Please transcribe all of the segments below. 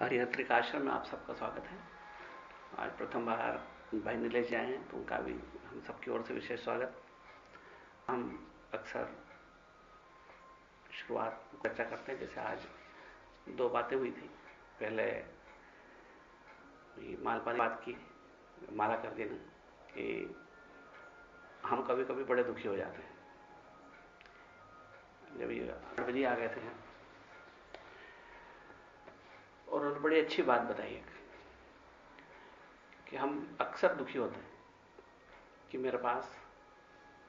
हरिहत्रिक आश्रम में आप सबका स्वागत है। आज प्रथम बार भाई नीलेश आए हैं तो उनका भी हम सबकी ओर से विशेष स्वागत। हम अक्सर शुरुआत चर्चा करते हैं, जैसे आज दो बातें हुई थी। पहले मालपानी बात की, माला कर देना कि हम कभी कभी बड़े दुखी हो जाते हैं। जब ये आ गए थे और उन्होंने बड़ी अच्छी बात बताई कि हम अक्सर दुखी होते हैं कि मेरे पास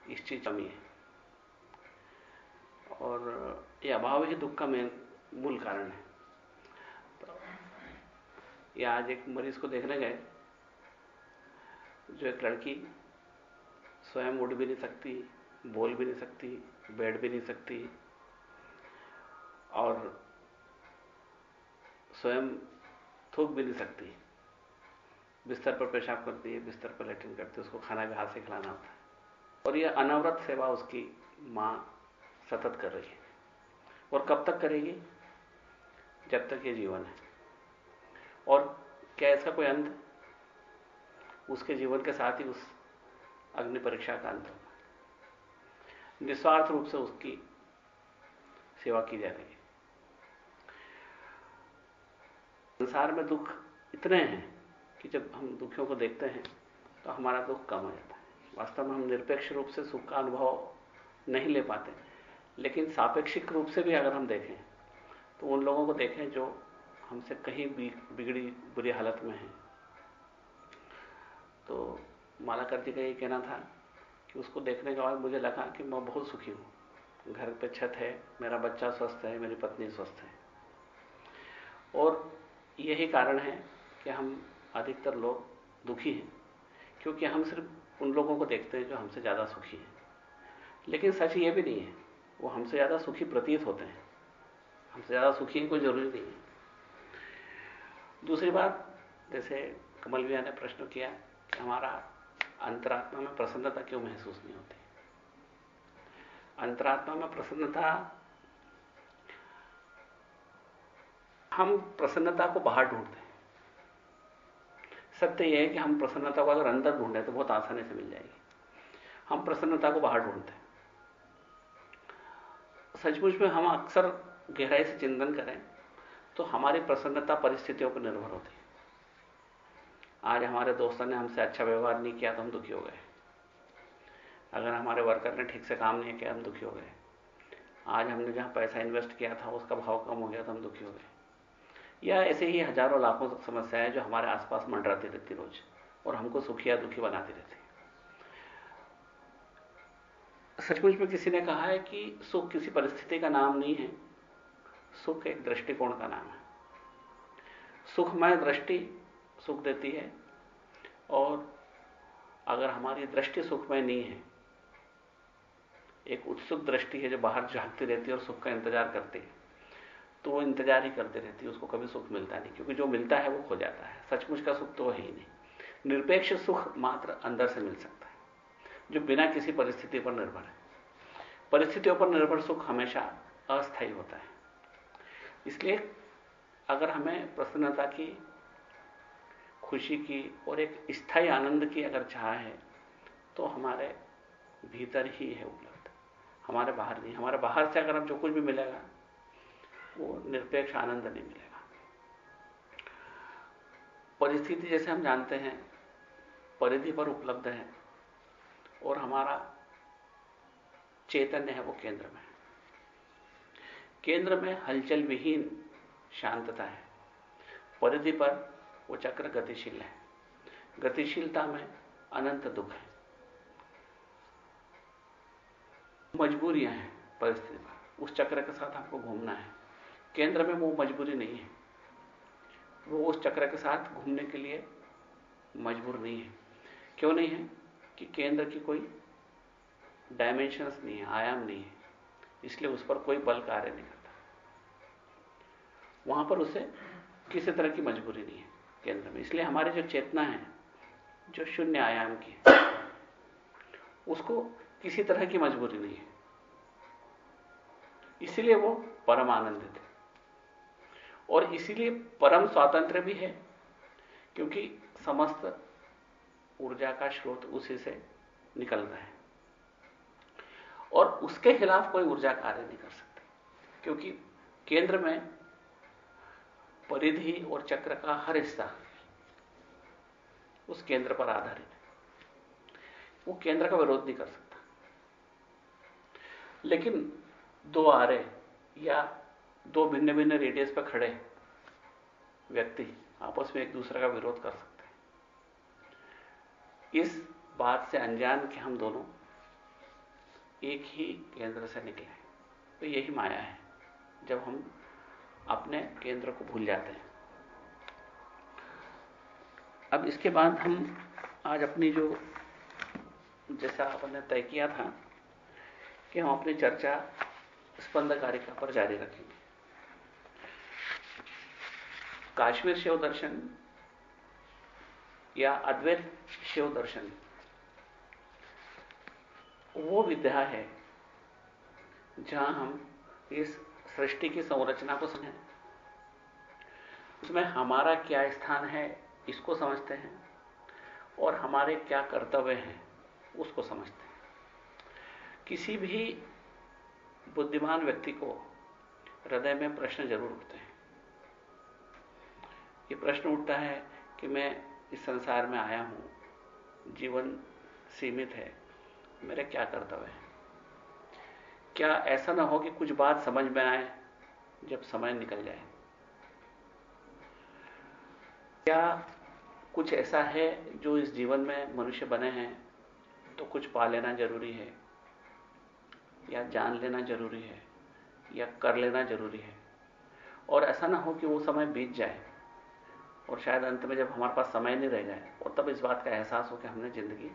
इस चीज़ कमी है। और ये अभाव ही दुख का मेन, मूल कारण है। ये आज एक मरीज़ को देखने गए, जो एक लड़की स्वयं उड़ भी नहीं सकती, बोल भी नहीं सकती, बैठ भी नहीं सकती, और स्वयं थूक भी नहीं सकती। बिस्तर पर पेशाब करती है, बिस्तर पर लेटिन करती है, उसको खाना भी हाथ से खिलाना होता है। और यह अनवरत सेवा उसकी माँ सतत कर रही है। और कब तक करेगी? जब तक ये जीवन है। और क्या इसका कोई अंत? उसके जीवन के साथ ही उस अग्नि परीक्षा का अंत होगा। निस्वार्थ रूप से उसकी सेवा की जा रही है। संसार में दुख इतने हैं कि जब हम दुखियों को देखते हैं तो हमारा दुख कम हो जाता है। वास्तव में हम निरपेक्ष रूप से सुख का अनुभव नहीं ले पाते। लेकिन सापेक्षिक रूप से भी अगर हम देखें तो उन लोगों को देखें जो हमसे कहीं बिगड़ी बुरी हालत में हैं। तो मालाकर जी का ये कहना था कि उसको देखने के बाद मुझे लगा कि मैं बहुत सुखी हूँ। घर पे छत है, मेरा बच्चा स्वस्थ है, मेरी पत्नी स्वस्थ है। और यही कारण है कि हम अधिकतर लोग दुखी हैं, क्योंकि हम सिर्फ़ उन लोगों को देखते हैं जो हमसे ज़्यादा सुखी हैं। लेकिन सच ये भी नहीं है, वो हमसे ज़्यादा सुखी प्रतीत होते हैं। हमसे ज़्यादा सुखी कोई ज़रूरी नहीं है। दूसरी बात, जैसे कमल भैया ने प्रश्न किया कि हमारा अंतरात्मा में प्रसन्नता क्यों महसूस नहीं होती? अंतरात्मा में प्रसन्नता हम प्रसन्नता को बाहर ढूंढते हैं। सत्य यह है कि हम प्रसन्नता को अगर अंदर ढूंढे तो बहुत आसानी से मिल जाएगी। हम प्रसन्नता को बाहर ढूंढते हैं। सचमुच में हम अक्सर गहराई से चिंतन करें तो हमारी प्रसन्नता परिस्थितियों पर निर्भर होती है। आज हमारे दोस्तों ने हमसे अच्छा व्यवहार नहीं किया तो हम दुखी हो गए। अगर हमारे वर्कर ने ठीक से काम नहीं किया हम दुखी हो गए। आज हमने जहाँ पैसा इन्वेस्ट किया था, उसका भाव कम हो गया तो हम दुखी हो गए। या ऐसे ही हज़ारों लाखों समस्याएँ जो हमारे आसपास मंडराती रहती रोज, और हमको सुखी या दुखी बनाती रहती सचमुच में किसी ने कहा है कि सुख किसी परिस्थिति का नाम नहीं है, सुख एक दृष्टिकोण का नाम है। सुखमय दृष्टि सुख देती है, और अगर हमारी दृष्टि सुखमय नहीं है, एक उत्सुक दृष्टि है जो बाहर झांकती रहती है और सुख का इंतज़ार करती है। तो वो इंतज़ार ही करती रहती है, उसको कभी सुख मिलता नहीं, क्योंकि जो मिलता है वो खो जाता है। सचमुच का सुख तो है ही नहीं। निरपेक्ष सुख मात्र अंदर से मिल सकता है, जो बिना किसी परिस्थिति पर निर्भर है। परिस्थितियों पर निर्भर सुख हमेशा अस्थायी होता है। इसलिए अगर हमें प्रसन्नता की, खुशी की और एक स्थायी आनंद की अगर चाह है तो हमारे भीतर ही है उपलब्ध। हमारे बाहर नहीं, हमारे बाहर से अगर हम जो कुछ भी मिलेगा वो निरपेक्ष आनंद नहीं मिलेगा। परिस्थिति जैसे हम जानते हैं, परिधि पर उपलब्ध है और हमारा चैतन्य है वो केंद्र में। केंद्र में हलचल विहीन शांतता है। परिधि पर वो चक्र गतिशील है। गतिशीलता में अनंत दुख है। मजबूरियाँ हैं परिस्थिति पर। उस चक्र के साथ आपको घूमना है। केंद्र में वो मजबूरी नहीं है। वो उस चक्र के साथ घूमने के लिए मजबूर नहीं है। क्यों नहीं है? कि केंद्र की कोई डायमेंशंस नहीं है, आयाम नहीं है। इसलिए उस पर कोई बल कार्य नहीं करता। वहाँ पर उसे किसी तरह की मजबूरी नहीं है केंद्र में। इसलिए हमारी जो चेतना है, जो शून्य आयाम की है उसको किसी तरह की मजबूरी नहीं है। इसलिए वो परम आनंदित है। और इसीलिए परम स्वातंत्र भी है, क्योंकि समस्त ऊर्जा का स्रोत उसी से निकलता है। और उसके खिलाफ कोई ऊर्जा कार्य नहीं कर सकती, क्योंकि केंद्र में परिधि और चक्र का हर हिस्सा उस केंद्र पर आधारित है। वो केंद्र का विरोध नहीं कर सकता। लेकिन दो आरे या दो भिन्न भिन्न रेडियस पर खड़े व्यक्ति आपस में एक दूसरे का विरोध कर सकते हैं। इस बात से अनजान कि हम दोनों एक ही केंद्र से निकले तो यही माया है, जब हम अपने केंद्र को भूल जाते हैं। अब इसके बाद हम आज अपनी जो, जैसा आपने तय किया था कि हम अपनी चर्चा स्पंद कारिका पर जारी रखेंगे। काश्मीर शिव दर्शन या अद्वैत शिव दर्शन, वो विद्या है जहाँ हम इस सृष्टि की संरचना को समझें। उसमें हमारा क्या स्थान है, इसको समझते हैं और हमारे क्या कर्तव्य हैं, उसको समझते हैं। किसी भी बुद्धिमान व्यक्ति को हृदय में प्रश्न ज़रूर उठते हैं। ये प्रश्न उठता है कि मैं इस संसार में आया हूँ, जीवन सीमित है, मेरे क्या कर्तव्य है? क्या ऐसा ना हो कि कुछ बात समझ में आए जब समय निकल जाए? क्या कुछ ऐसा है जो इस जीवन में मनुष्य बने हैं तो कुछ पा लेना ज़रूरी है? या जान लेना ज़रूरी है? या कर लेना ज़रूरी है? और ऐसा ना हो कि वो समय बीत जाए। और शायद अंत में जब हमारे पास समय नहीं रह जाए, और तब इस बात का एहसास हो कि हमने ज़िंदगी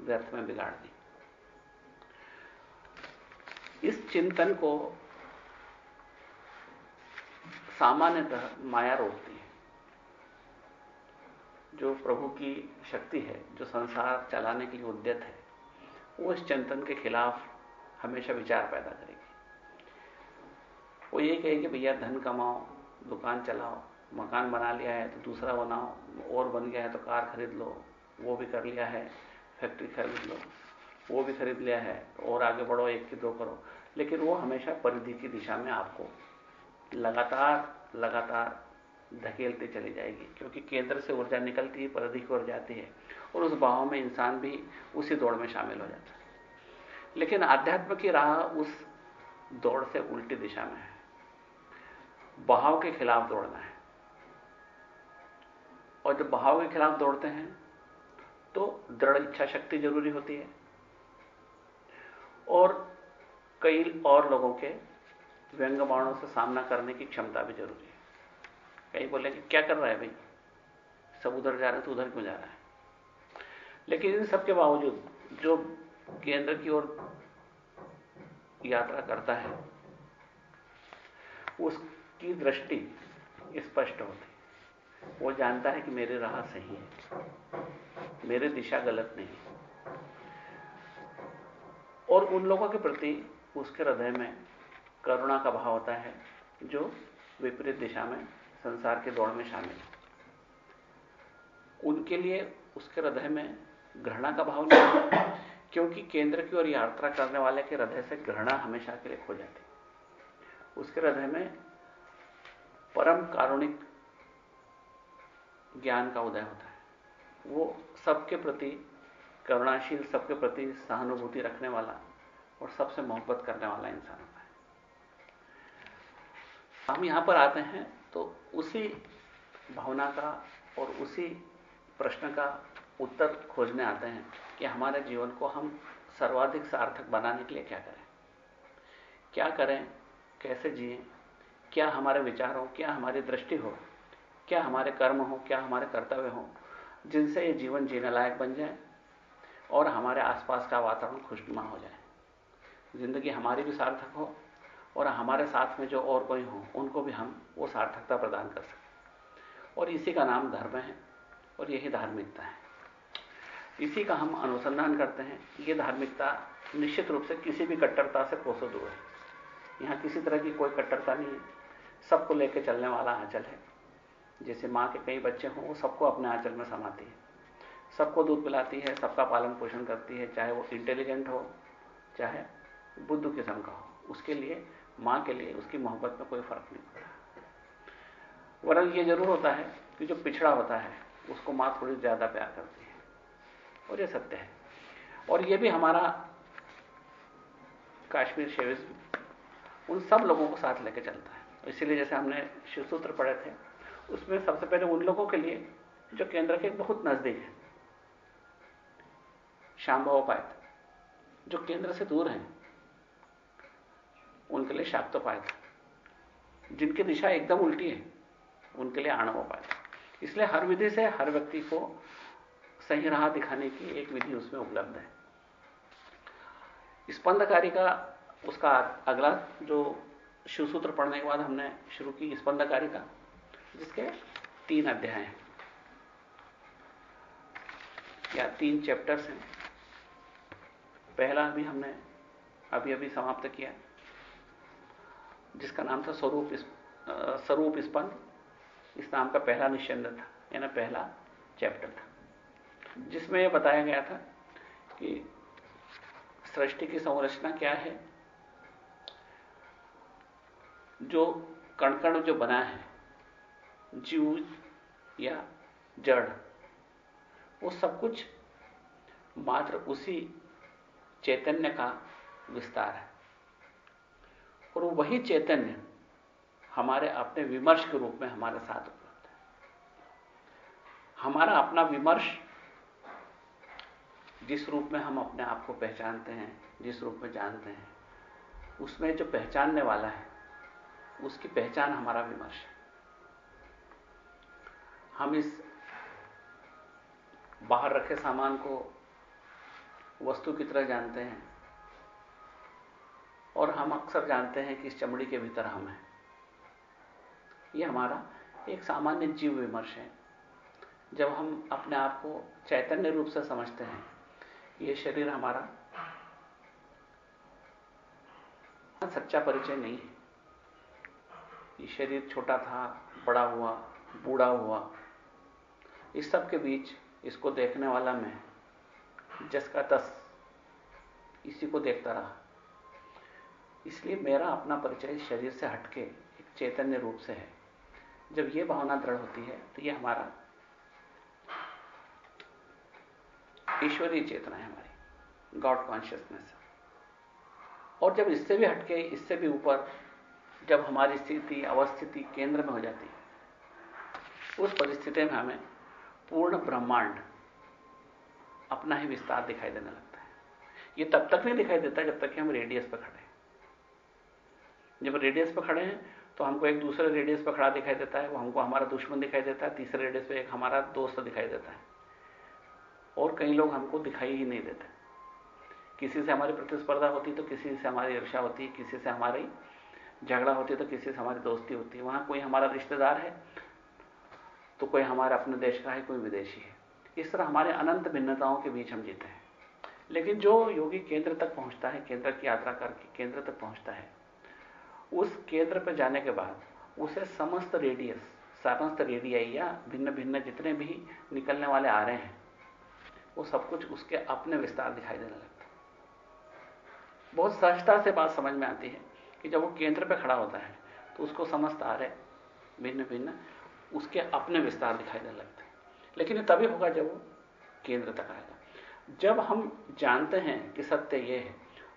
व्यर्थ में बिगाड़ दी। इस चिंतन को सामान्यतः माया रोकती है। जो प्रभु की शक्ति है, जो संसार चलाने के लिए उद्यत है, वो इस चिंतन के खिलाफ हमेशा विचार पैदा करेगी। वो ये कहेंगे, भैया, धन कमाओ, दुकान चलाओ मकान बना लिया है तो दूसरा बनाओ, और बन गया है तो कार खरीद लो, वो भी कर लिया है, फैक्ट्री खरीद लो, वो भी खरीद लिया है तो और आगे बढ़ो, एक की दो करो। लेकिन वो हमेशा परिधि की दिशा में आपको लगातार लगातार धकेलती चली जाएगी, क्योंकि केंद्र से ऊर्जा निकलती है, परिधि की ओर जाती है, और उस भाव में इंसान भी उसी दौड़ में शामिल हो जाता है। लेकिन आध्यात्म की राह उस दौड़ से उल्टी दिशा में है। बहाव के खिलाफ दौड़ना है। और जब बहाव के खिलाफ दौड़ते हैं तो दृढ़ इच्छा शक्ति ज़रूरी होती है। और कई और लोगों के व्यंग बाणों से सामना करने की क्षमता भी ज़रूरी है। कई बोले कि क्या कर रहा है भाई? सब उधर जा रहे हैं तो उधर क्यों जा रहा है? लेकिन इन सबके बावजूद, जो केंद्र की ओर यात्रा करता है, उसकी दृष्टि स्पष्ट होती वो जानता है कि मेरी राह सही है। मेरे दिशा गलत नहीं और उन लोगों के प्रति उसके हृदय में करुणा का भाव होता है, जो विपरीत दिशा में संसार के दौड़ में शामिल है। उनके लिए उसके हृदय में घृणा का भाव नहीं क्योंकि केंद्र की ओर यात्रा करने वाले के हृदय से घृणा हमेशा के लिए खो जाती उसके हृदय में परम कारुणिक ज्ञान का उदय होता है। वो सबके प्रति करुणाशील, सबके प्रति सहानुभूति रखने वाला और सबसे मोहब्बत करने वाला इंसान होता है। हम यहाँ पर आते हैं तो उसी भावना का और उसी प्रश्न का उत्तर खोजने आते हैं कि हमारे जीवन को हम सर्वाधिक सार्थक बनाने के लिए क्या करें? क्या करें? कैसे जिए? क्या हमारे विचार हो क्या हमारी दृष्टि हो? क्या हमारे कर्म हो, क्या हमारे कर्तव्य हो, जिनसे ये जीवन जीने लायक बन जाए और हमारे आसपास का वातावरण खुशनुमा हो जाए। ज़िंदगी हमारी भी सार्थक हो और हमारे साथ में जो और कोई हो, उनको भी हम वो सार्थकता प्रदान कर सकें। और इसी का नाम धर्म है और यही धार्मिकता है। इसी का हम अनुसंधान करते हैं। ये धार्मिकता निश्चित रूप से किसी भी कट्टरता से कोसों दूर है। यहाँ किसी तरह की कोई कट्टरता नहीं है। सबको लेकर चलने वाला आंचल है। जैसे माँ के कई बच्चे हों, वो सबको अपने आंचल में समाती है। सबको दूध पिलाती है, सबका पालन पोषण करती है, चाहे वो इंटेलिजेंट हो, चाहे बुद्ध किस्म का हो। उसके लिए, माँ के लिए उसकी मोहब्बत में कोई फ़र्क नहीं पड़ता। वरन ये ज़रूर होता है कि जो पिछड़ा होता है, उसको माँ थोड़ी ज़्यादा प्यार करती है। और ये सत्य है। और ये भी हमारा काश्मीर शेविज उन सब लोगों को साथ लेकर चलता है। इसीलिए जैसे हमने शिवसूत्र पढ़े थे उसमें सबसे पहले उन लोगों के लिए, जो केंद्र के बहुत नज़दीक है। शाम्भवोपायत जो केंद्र से दूर हैं, उनके लिए शाक्तोपायत जिनकी दिशा एकदम उल्टी है, उनके लिए आणवोपायत इसलिए हर विधि से हर व्यक्ति को सही राह दिखाने की एक विधि उसमें उपलब्ध है। स्पंदकारी का उसका अगला जो शिवसूत्र पढ़ने के बाद हमने शुरू की स्पंदकारी का। जिसके तीन अध्याय हैं। या तीन चैप्टर्स हैं। पहला भी हमने अभी अभी समाप्त किया जिसका नाम था स्वरूप स्वरूप स्पंद। इस नाम का पहला निश्चंद था, यानी पहला चैप्टर था। जिसमें यह बताया गया था कि सृष्टि की संरचना क्या है, जो कणकण जो बना है जीव या जड़, वो सब कुछ मात्र उसी चैतन्य का विस्तार है। और वही चैतन्य हमारे अपने विमर्श के रूप में हमारे साथ उपलब्ध है। हमारा अपना विमर्श जिस रूप में हम अपने आप को पहचानते हैं, जिस रूप में जानते हैं, उसमें जो पहचानने वाला है, उसकी पहचान हमारा विमर्श है। हम इस बाहर रखे सामान को वस्तु की तरह जानते हैं और हम अक्सर जानते हैं कि इस चमड़ी के भीतर हम हैं। यह हमारा एक सामान्य जीव विमर्श है। जब हम अपने आप को चैतन्य रूप से समझते हैं यह शरीर हमारा सच्चा परिचय नहीं है। ये शरीर छोटा था, बड़ा हुआ, बूढ़ा हुआ इस सब के बीच इसको देखने वाला मैं जस का तस, इसी को देखता रहा। इसलिए मेरा अपना परिचय शरीर से हटके एक चैतन्य रूप से है। जब यह भावना दृढ़ होती है तो यह हमारा ईश्वरीय चेतना है हमारी गॉड कॉन्शियसनेस और जब इससे भी हटके, इससे भी ऊपर जब हमारी स्थिति, अवस्थिति केंद्र में हो जाती है उस परिस्थिति में हमें पूर्ण ब्रह्मांड अपना ही विस्तार दिखाई देने लगता है। यह तब तक नहीं दिखाई देता जब तक कि हम रेडियस पर खड़े हैं। जब रेडियस पर खड़े हैं तो हमको एक दूसरे रेडियस पर खड़ा दिखाई देता है, वो हमको हमारा दुश्मन दिखाई देता है, तीसरे रेडियस पर एक हमारा दोस्त दिखाई देता है। और कई लोग हमको दिखाई ही नहीं देते। किसी से हमारी प्रतिस्पर्धा होती तो किसी से हमारी ईर्षा होती, किसी से हमारी झगड़ा होती तो किसी से हमारी दोस्ती होती। वहाँ कोई हमारा रिश्तेदार है तो कोई हमारे अपने देश का है, कोई विदेशी है। इस तरह हमारे अनंत भिन्नताओं के बीच हम जीते हैं। लेकिन जो योगी केंद्र तक पहुँचता है, केंद्र की यात्रा करके केंद्र तक पहुँचता है, उस केंद्र पर जाने के बाद उसे समस्त रेडियस समस्त रेडियाई या भिन्न भिन्न जितने भी निकलने वाले आ रहे हैं, वो सब कुछ उसके अपने विस्तार दिखाई देने लगता है। बहुत सहजता से बात समझ में आती है कि जब वो केंद्र पर खड़ा होता है तो उसको समस्त आ रहे भिन्न भिन्न उसके अपने विस्तार दिखाई देने लगते हैं। लेकिन ये तभी होगा जब वो केंद्र तक आएगा। जब हम जानते हैं कि सत्य ये है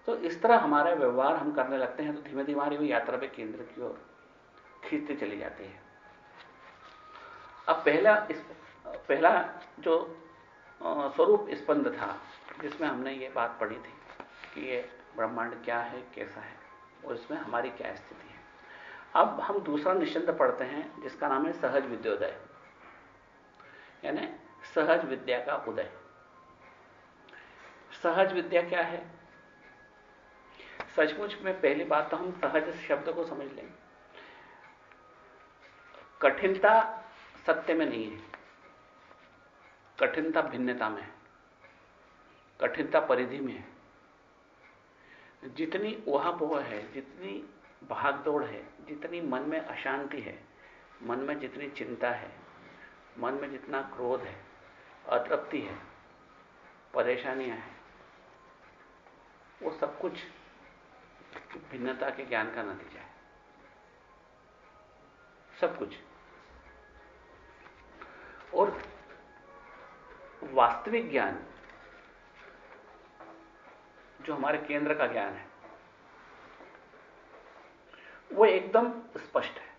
तो इस तरह हमारा व्यवहार हम करने लगते हैं तो धीमे धीमे हमारी वो यात्रा पे केंद्र की ओर खींचती चली जाती है। अब पहला इस, पहला जो स्वरूप स्पंद था, जिसमें हमने ये बात पढ़ी थी कि ये ब्रह्मांड क्या है, कैसा है, और इसमें हमारी क्या स्थिति अब हम दूसरा निश्चिंत पढ़ते हैं, जिसका नाम है सहज विद्योदय। यानी सहज विद्या का उदय। सहज विद्या क्या है? सचमुच में पहली बात तो हम सहज शब्द को समझ लें। कठिनता सत्य में नहीं है। कठिनता भिन्नता में है। कठिनता परिधि में है। जितनी वहाँ पोह है, जितनी भागदौड़ है। जितनी मन में अशांति है, मन में जितनी चिंता है, मन में जितना क्रोध है, अतृप्ति है, परेशानियाँ हैं, वो सब कुछ भिन्नता के ज्ञान का नतीजा है। सब कुछ। और वास्तविक ज्ञान, जो हमारे केंद्र का ज्ञान है वो एकदम स्पष्ट है,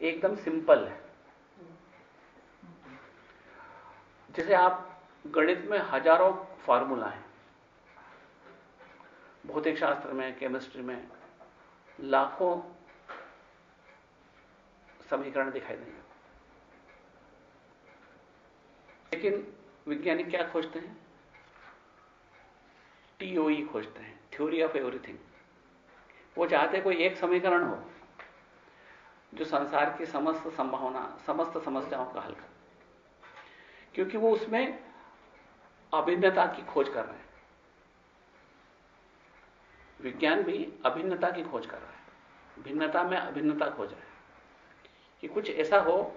एकदम सिंपल है। जैसे आप गणित में हज़ारों फार्मूला हैं, भौतिक शास्त्र में, केमिस्ट्री में, लाखों समीकरण दिखाई देंगे। लेकिन वैज्ञानिक क्या खोजते हैं? टीओई e खोजते हैं थ्योरी ऑफ़ एवरीथिंग वो चाहते कोई एक समीकरण हो, जो संसार की समस्त संभावना, समस्त समस्याओं का हल कर। क्योंकि वो उसमें अभिन्नता की खोज कर रहे हैं। विज्ञान भी अभिन्नता की खोज कर रहा है। भिन्नता में अभिन्नता खोज रहा है। कि कुछ ऐसा हो,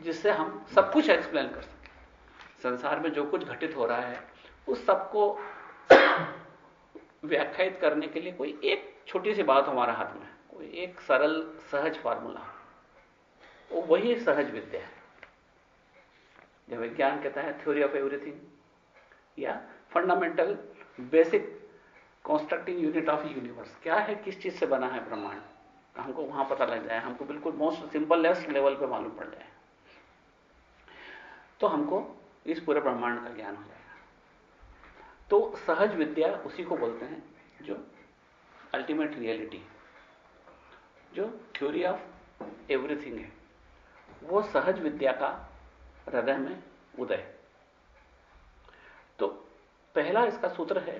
जिससे हम सब कुछ एक्सप्लेन कर सकें। संसार में जो कुछ घटित हो रहा है, उस सबको व्याख्यात करने के लिए कोई एक छोटी सी बात हमारे हाथ में कोई एक सरल, सहज फार्मूला वो वही सहज विद्या है। जब विज्ञान कहता है थ्योरी ऑफ़ एवरीथिंग या fundamental basic constructing unit of universe क्या है, किस चीज़ से बना है ब्रह्मांड? हमको वहाँ पता लग जाए, हमको बिल्कुल मोस्ट सिंपलेस्ट लेवल पे मालूम पड़ जाए। तो हमको इस पूरे ब्रह्मांड का ज्ञान हो जाएगा तो सहज विद्या उसी को बोलते हैं जो अल्टीमेट रियलिटी जो थ्योरी ऑफ़ एवरीथिंग है। वो सहज विद्या का हृदय में उदय तो पहला इसका सूत्र है,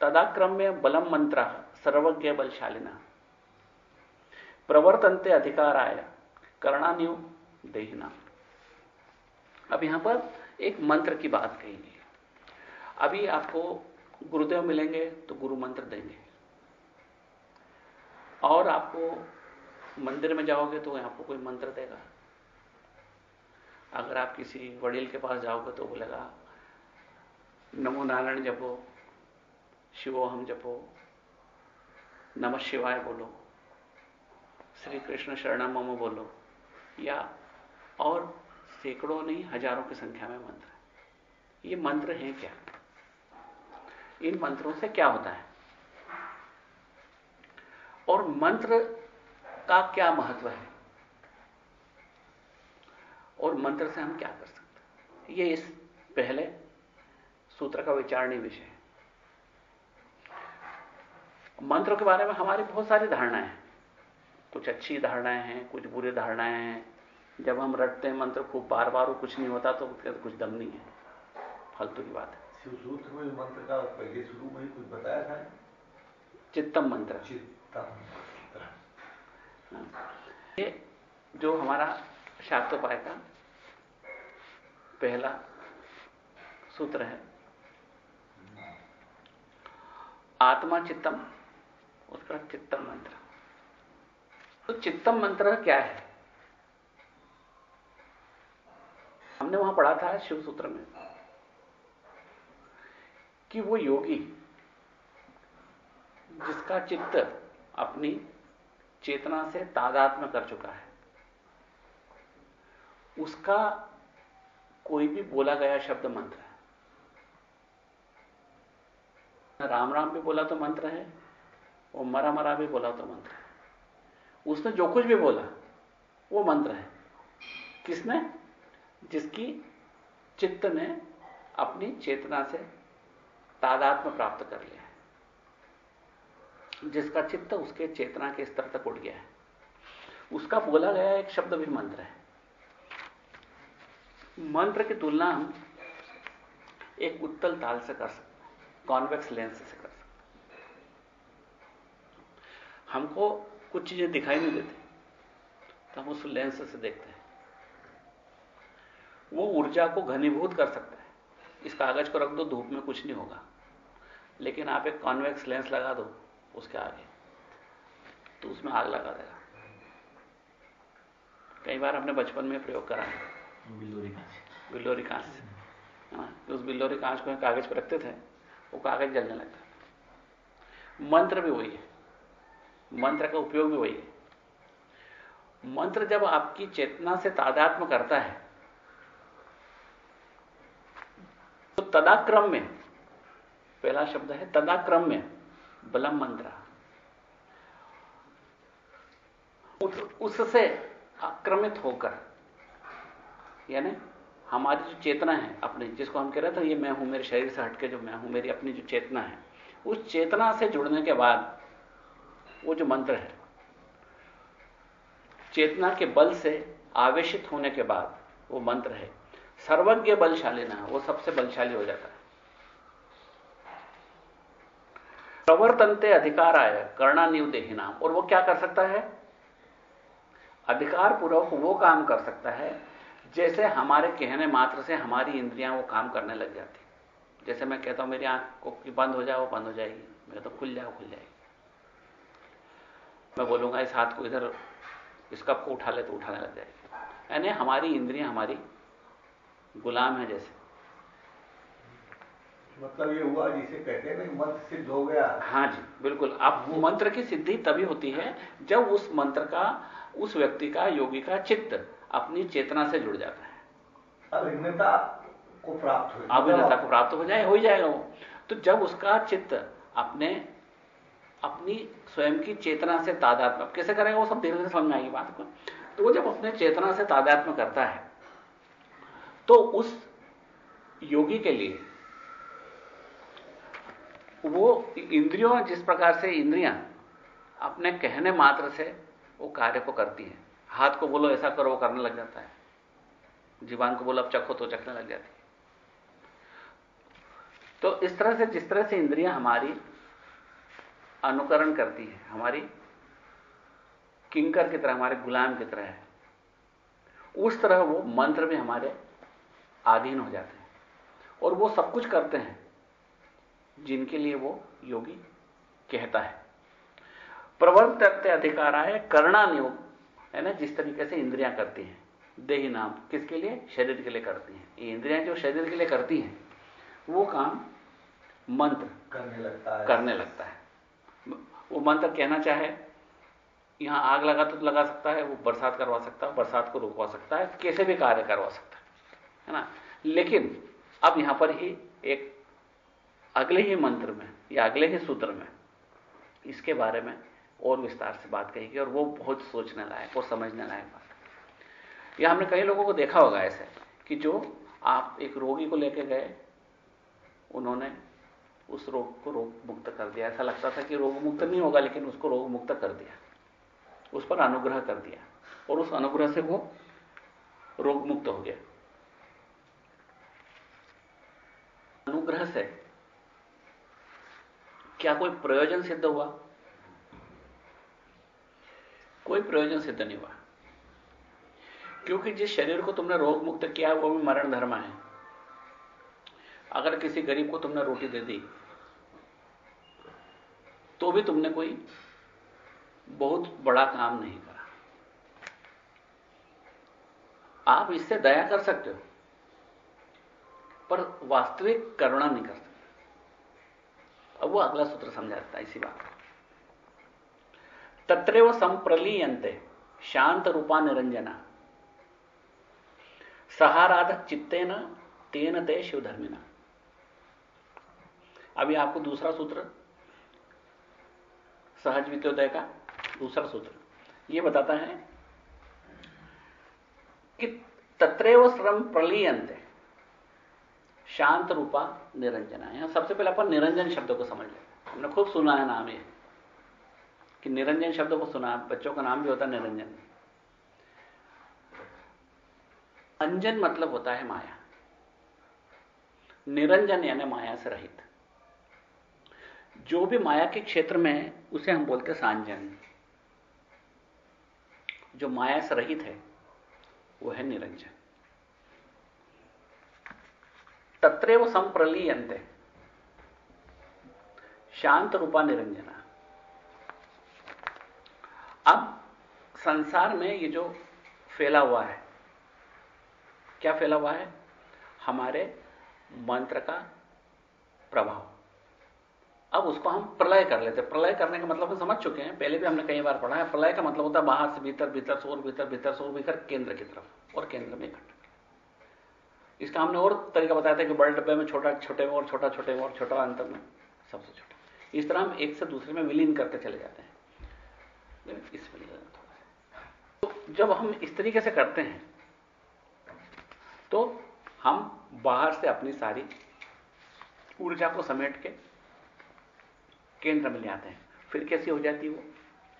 तदाक्रम्य बलम मंत्र सर्वज्ञ बलशालिना। प्रवर्तनते अधिकाराय करणान्यु देहना। अब यहाँ पर एक मंत्र की बात कही अभी आपको गुरुदेव मिलेंगे तो गुरु मंत्र देंगे। और आपको मंदिर में जाओगे तो आपको कोई मंत्र देगा। अगर आप किसी वडील के पास जाओगे तो बोलेगा, नमो नारायण जपो, शिवो हम जपो, नमः शिवाय बोलो, श्री कृष्ण शरणम बोलो। या, और सैकड़ों नहीं, हज़ारों की संख्या में मंत्र ये मंत्र हैं क्या? इन मंत्रों से क्या होता है? और मंत्र का क्या महत्व है? और मंत्र से हम क्या कर सकते हैं? ये इस पहले सूत्र का विचारणीय विषय है। मंत्रों के बारे में हमारी बहुत सारी धारणाएँ हैं। कुछ अच्छी धारणाएँ हैं, कुछ बुरी धारणाएँ हैं। जब हम रटते हैं मंत्र, खूब बार बार कुछ नहीं होता तो कुछ दम नहीं है। फालतू की बात है। सूत्र में मंत्र का पहले शुरू में ही कुछ बताया था? चित्तम मंत्र। चित्तम ये जो हमारा शाक्तोपाय का पहला सूत्र है। आत्मा चित्तम उसका चित्तम मंत्र। तो चित्तम मंत्र क्या है? हमने वहाँ पढ़ा था शिव सूत्र में। कि वो योगी जिसका चित्त अपनी चेतना से तादात्म्य कर चुका है, उसका कोई भी बोला गया शब्द मंत्र है। राम राम भी बोला तो मंत्र है, वो मरा मरा भी बोला तो मंत्र है। उसने जो कुछ भी बोला, वो मंत्र है। किसने? जिसकी चित्त ने अपनी चेतना से तादात्म प्राप्त कर लिया है। जिसका चित्त उसके चेतना के स्तर तक उठ गया है। उसका बोला गया एक शब्द भी मंत्र है। मंत्र की तुलना हम एक उत्तल ताल से कर सकते कॉन्वेक्स लेंस से कर सकते हमको कुछ चीज़ें दिखाई नहीं देती तो हम उस लेंस से देखते हैं। वो ऊर्जा को घनीभूत कर सकता है। इस कागज़ को रख दो धूप में कुछ नहीं होगा। लेकिन आप एक कॉन्वेक्स लेंस लगा दो उसके आगे। तो उसमें आग लगा देगा। कई बार हमने बचपन में प्रयोग करा है। बिल्लोरी कांच। बिल्लोरी कांच। हाँ, उस बिल्लोरी कांच को कागज़ पर रखते थे वो कागज़ जलने लगता मंत्र भी वही है। मंत्र का उपयोग भी वही है। मंत्र जब आपकी चेतना से तादात्म करता है तो तदाक्रम में, पहला शब्द है तदाक्रम में, बलम मंत्र। उससे आक्रमित होकर, यानी हमारी जो चेतना है, अपने जिसको हम कह रहे थे, ये मैं हूँ, मेरे शरीर से हटके जो मैं हूँ, मेरी अपनी जो चेतना है, उस चेतना से जुड़ने के बाद, वो जो मंत्र है, चेतना के बल से आवेशित होने के बाद, वो मंत्र है सर्वज्ञ बलशाली ना, वो सबसे बलशाली हो जाता है। प्रवर्तनते अधिकार आय कर्णानिव देही नाम। और वो क्या कर सकता है? अधिकार पूर्वक वो काम कर सकता है, जैसे हमारे कहने मात्र से हमारी इंद्रियाँ वो काम करने लग जाती जैसे मैं कहता हूँ, मेरी आँख को कि बंद हो जाए वो बंद हो जाएगी। मैं तो खुल जाए खुल जाएगी। मैं बोलूँगा, इस हाथ को इधर इस कप को उठा ले तो उठाने लग जाएगी। यानी हमारी इंद्रियाँ, हमारी गुलाम है जैसे। मतलब ये हुआ जिसे कहते हैं मंत्र सिद्ध हो गया। हाँ जी बिल्कुल। अब मंत्र की सिद्धि तभी होती है जब उस मंत्र का उस व्यक्ति का योगी का चित्त अपनी चेतना से जुड़ जाता है। अभिन्नता को प्राप्त हो अभिन्नता को प्राप्त हो जाए हो ही जाएगा वो तो जब उसका चित्त अपने अपनी स्वयं की चेतना से तादात्म कैसे करेगा वो सब धीरे धीरे समझ में आएगी बात को? तो वो जब अपने चेतना से तादात्म करता है तो उस योगी के लिए वो इंद्रियों जिस प्रकार से इंद्रियाँ अपने कहने मात्र से वो कार्य को करती हैं। हाथ को बोलो, ऐसा करो, वो करने लग जाता है। जीवान को बोलो, अब चखो तो चखने लग जाती है। तो इस तरह से, जिस तरह से इंद्रियाँ हमारी अनुकरण करती है, हमारी किंकर की तरह, हमारे गुलाम की तरह है, उस तरह वो मंत्र भी हमारे आधीन हो जाते हैं। और वो सब कुछ करते हैं जिनके लिए वो योगी कहता है। प्रवर्तकते अधिकार है करना नियोग है ना जिस तरीके से इंद्रियाँ करती हैं। देही नाम किसके लिए? शरीर के लिए करती हैं। ये इंद्रियाँ जो शरीर के लिए करती हैं वो काम मंत्र करने लगता है। करने लगता है। वो मंत्र कहना चाहे यहाँ आग लगा तो लगा सकता है वो बरसात करवा सकता है बरसात को रुकवा सकता है कैसे भी कार्य करवा सकता है। है ना? लेकिन अब यहाँ पर ही एक अगले ही मंत्र में, या अगले ही सूत्र में, इसके बारे में और विस्तार से बात कहेगी और वो बहुत सोचने लायक और समझने लायक बात यह हमने कई लोगों को देखा होगा ऐसे, कि जो आप एक रोगी को लेकर गए, उन्होंने उस रोग को रोग मुक्त कर दिया। ऐसा लगता था कि रोग मुक्त नहीं होगा, लेकिन उसको रोग मुक्त कर दिया। उस पर अनुग्रह कर दिया। और उस अनुग्रह से वो रोग मुक्त हो गया। अनुग्रह से क्या कोई प्रयोजन सिद्ध हुआ? कोई प्रयोजन सिद्ध नहीं हुआ। क्योंकि जिस शरीर को तुमने रोग मुक्त किया वो भी मरण धर्म है। अगर किसी गरीब को तुमने रोटी दे दी तो भी तुमने कोई बहुत बड़ा काम नहीं करा। आप इससे दया कर सकते हो। पर वास्तविक करुणा नहीं कर सकते। अब वो अगला सूत्र समझाता है, इसी बात तत्रेव संप्रलीयंते शांत रूपा निरंजना। सहाराधक चित्तेन, तेन ते शिवधर्मिना। अभी आपको दूसरा सूत्र, सहज वित्योदय का दूसरा सूत्र यह बताता है कि तत्रेव श्रम प्रलीयंत शांत रूपा निरंजना यहाँ सबसे पहले अपन निरंजन शब्द को समझ लें। हमने खूब सुना है नाम ये, कि निरंजन शब्द को सुना बच्चों का नाम भी होता है निरंजन। अंजन मतलब होता है माया। निरंजन यानी माया से रहित। जो भी माया के क्षेत्र में है, उसे हम बोलते सांजन। जो माया से रहित है, वो है निरंजन। तत्रेव संप्रलीयंते शांत रूपा निरंजना। अब संसार में ये जो फैला हुआ है, क्या फैला हुआ है? हमारे मंत्र का प्रभाव। अब उसको हम प्रलय कर लेते हैं। प्रलय करने का मतलब हम समझ चुके हैं। पहले भी हमने कई बार पढ़ा है, प्रलय का मतलब होता है बाहर से भीतर भीतर से और भीतर भीतर से और भीतर, केंद्र की तरफ़ और केंद्र में इकट्ठा। इसका हमने और तरीका बताया था कि बड़े डब्बे में, छोटा, छोटे में और छोटा, छोटे में और छोटा अंतर में, सबसे छोटा। इस तरह हम एक से दूसरे में विलीन करते चले जाते हैं। इसमें तो जब हम इस तरीके से करते हैं तो हम बाहर से अपनी सारी ऊर्जा को समेट के केंद्र में ले आते हैं। फिर कैसी हो जाती है वो?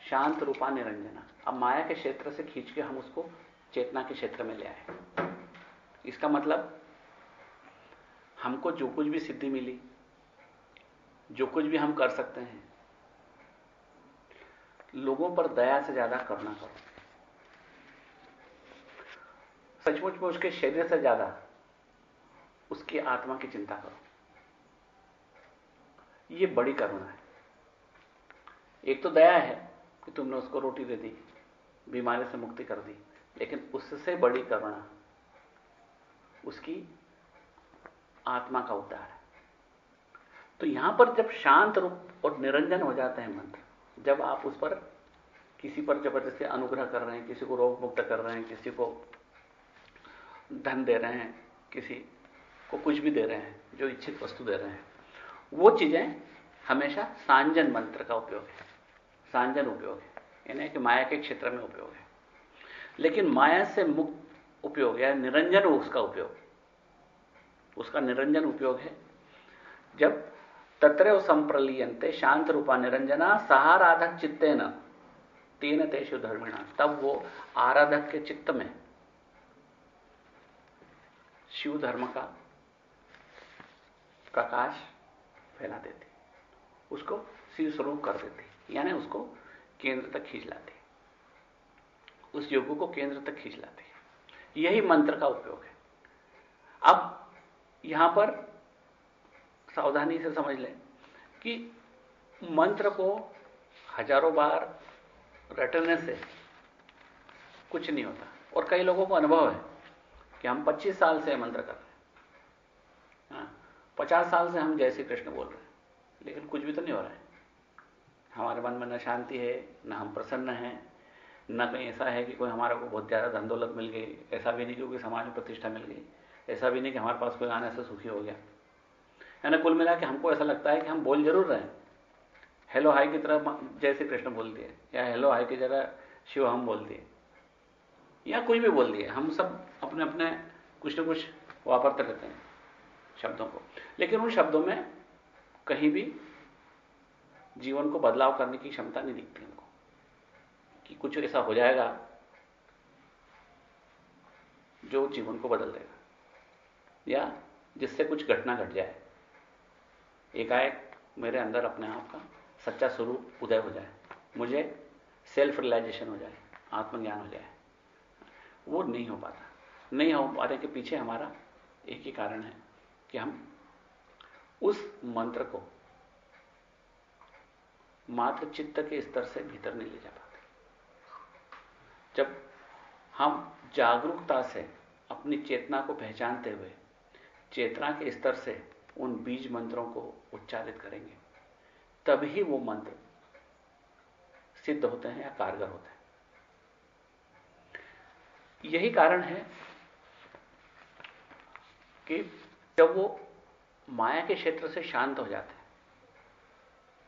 शांत रूपा निरंजना अब माया के क्षेत्र से खींच के हम उसको चेतना के क्षेत्र में ले आए। इसका मतलब हमको जो कुछ भी सिद्धि मिली, जो कुछ भी हम कर सकते हैं, लोगों पर दया से ज़्यादा करना करो। सचमुच में उसके शरीर से ज़्यादा उसकी आत्मा की चिंता करो। यह बड़ी करुणा है। एक तो दया है कि तुमने उसको रोटी दे दी, बीमारी से मुक्ति कर दी, लेकिन उससे बड़ी करुणा उसकी आत्मा का उद्धार है। तो यहाँ पर जब शांत रूप और निरंजन हो जाते हैं मंत्र, जब आप उस पर किसी पर ज़बरदस्ती अनुग्रह कर रहे हैं, किसी को रोग मुक्त कर रहे हैं, किसी को धन दे रहे हैं, किसी को कुछ भी दे रहे हैं, जो इच्छित वस्तु दे रहे हैं, वो चीज़ें हमेशा सांजन मंत्र का उपयोग है। सांजन उपयोग है। यानी कि माया के क्षेत्र में उपयोग है। लेकिन माया से मुक्त उपयोग, या निरंजन उसका उपयोग। उसका निरंजन उपयोग है। जब तत्र संप्रलीयंते शांत रूपा निरंजना, सहाराधक चित्ते न तीन तेषु धर्मिणा, तब वो आराधक के चित्त में शिव धर्म का प्रकाश फैला देती, उसको शिव स्वरूप कर देती, यानी उसको केंद्र तक खींच लाती। उस योग को केंद्र तक खींच लाती। यही मंत्र का उपयोग है। अब यहाँ पर सावधानी से समझ लें कि मंत्र को हज़ारों बार रटने से कुछ नहीं होता। और कई लोगों को अनुभव है कि हम 25 साल से मंत्र कर रहे हैं। हाँ, पचास साल से हम जय श्री कृष्ण बोल रहे हैं लेकिन कुछ भी तो नहीं हो रहा है। हमारे मन में न शांति है न हम प्रसन्न हैं न कहीं ऐसा है कि कोई हमारे को बहुत ज़्यादा धन दौलत मिल गई, ऐसा भी नहीं कि कोई समाज में प्रतिष्ठा मिल गई, ऐसा भी नहीं कि हमारे पास कोई आने से सुखी हो गया। है ना कुल मिला के हमको ऐसा लगता है कि हम बोल ज़रूर रहे हेलो हाई की तरह श्री कृष्ण बोल दिए, या हेलो हाई की जगह शिव हम बोल दिए, या कुछ भी बोल दिए, हम सब अपने अपने कुछ ना कुछ वापरते रहते हैं शब्दों को। लेकिन उन शब्दों में कहीं भी जीवन को बदलाव करने की क्षमता नहीं दिखती। कि कुछ ऐसा हो जाएगा जो जीवन को बदल देगा। या जिससे कुछ घटना घट जाए। एकाएक मेरे अंदर अपने आप का सच्चा स्वरूप उदय हो जाए। मुझे सेल्फ रियलाइजेशन हो जाए, आत्मज्ञान हो जाए। वो नहीं हो पाता। नहीं हो पाने के पीछे हमारा एक ही कारण है कि हम उस मंत्र को मात्र चित्त के स्तर से भीतर नहीं ले जा पाते। जब हम जागरूकता से अपनी चेतना को पहचानते हुए चेतना के स्तर से उन बीज मंत्रों को उच्चारित करेंगे, तभी वो मंत्र सिद्ध होते हैं या कारगर होते हैं। यही कारण है कि जब वो माया के क्षेत्र से शांत हो जाते हैं,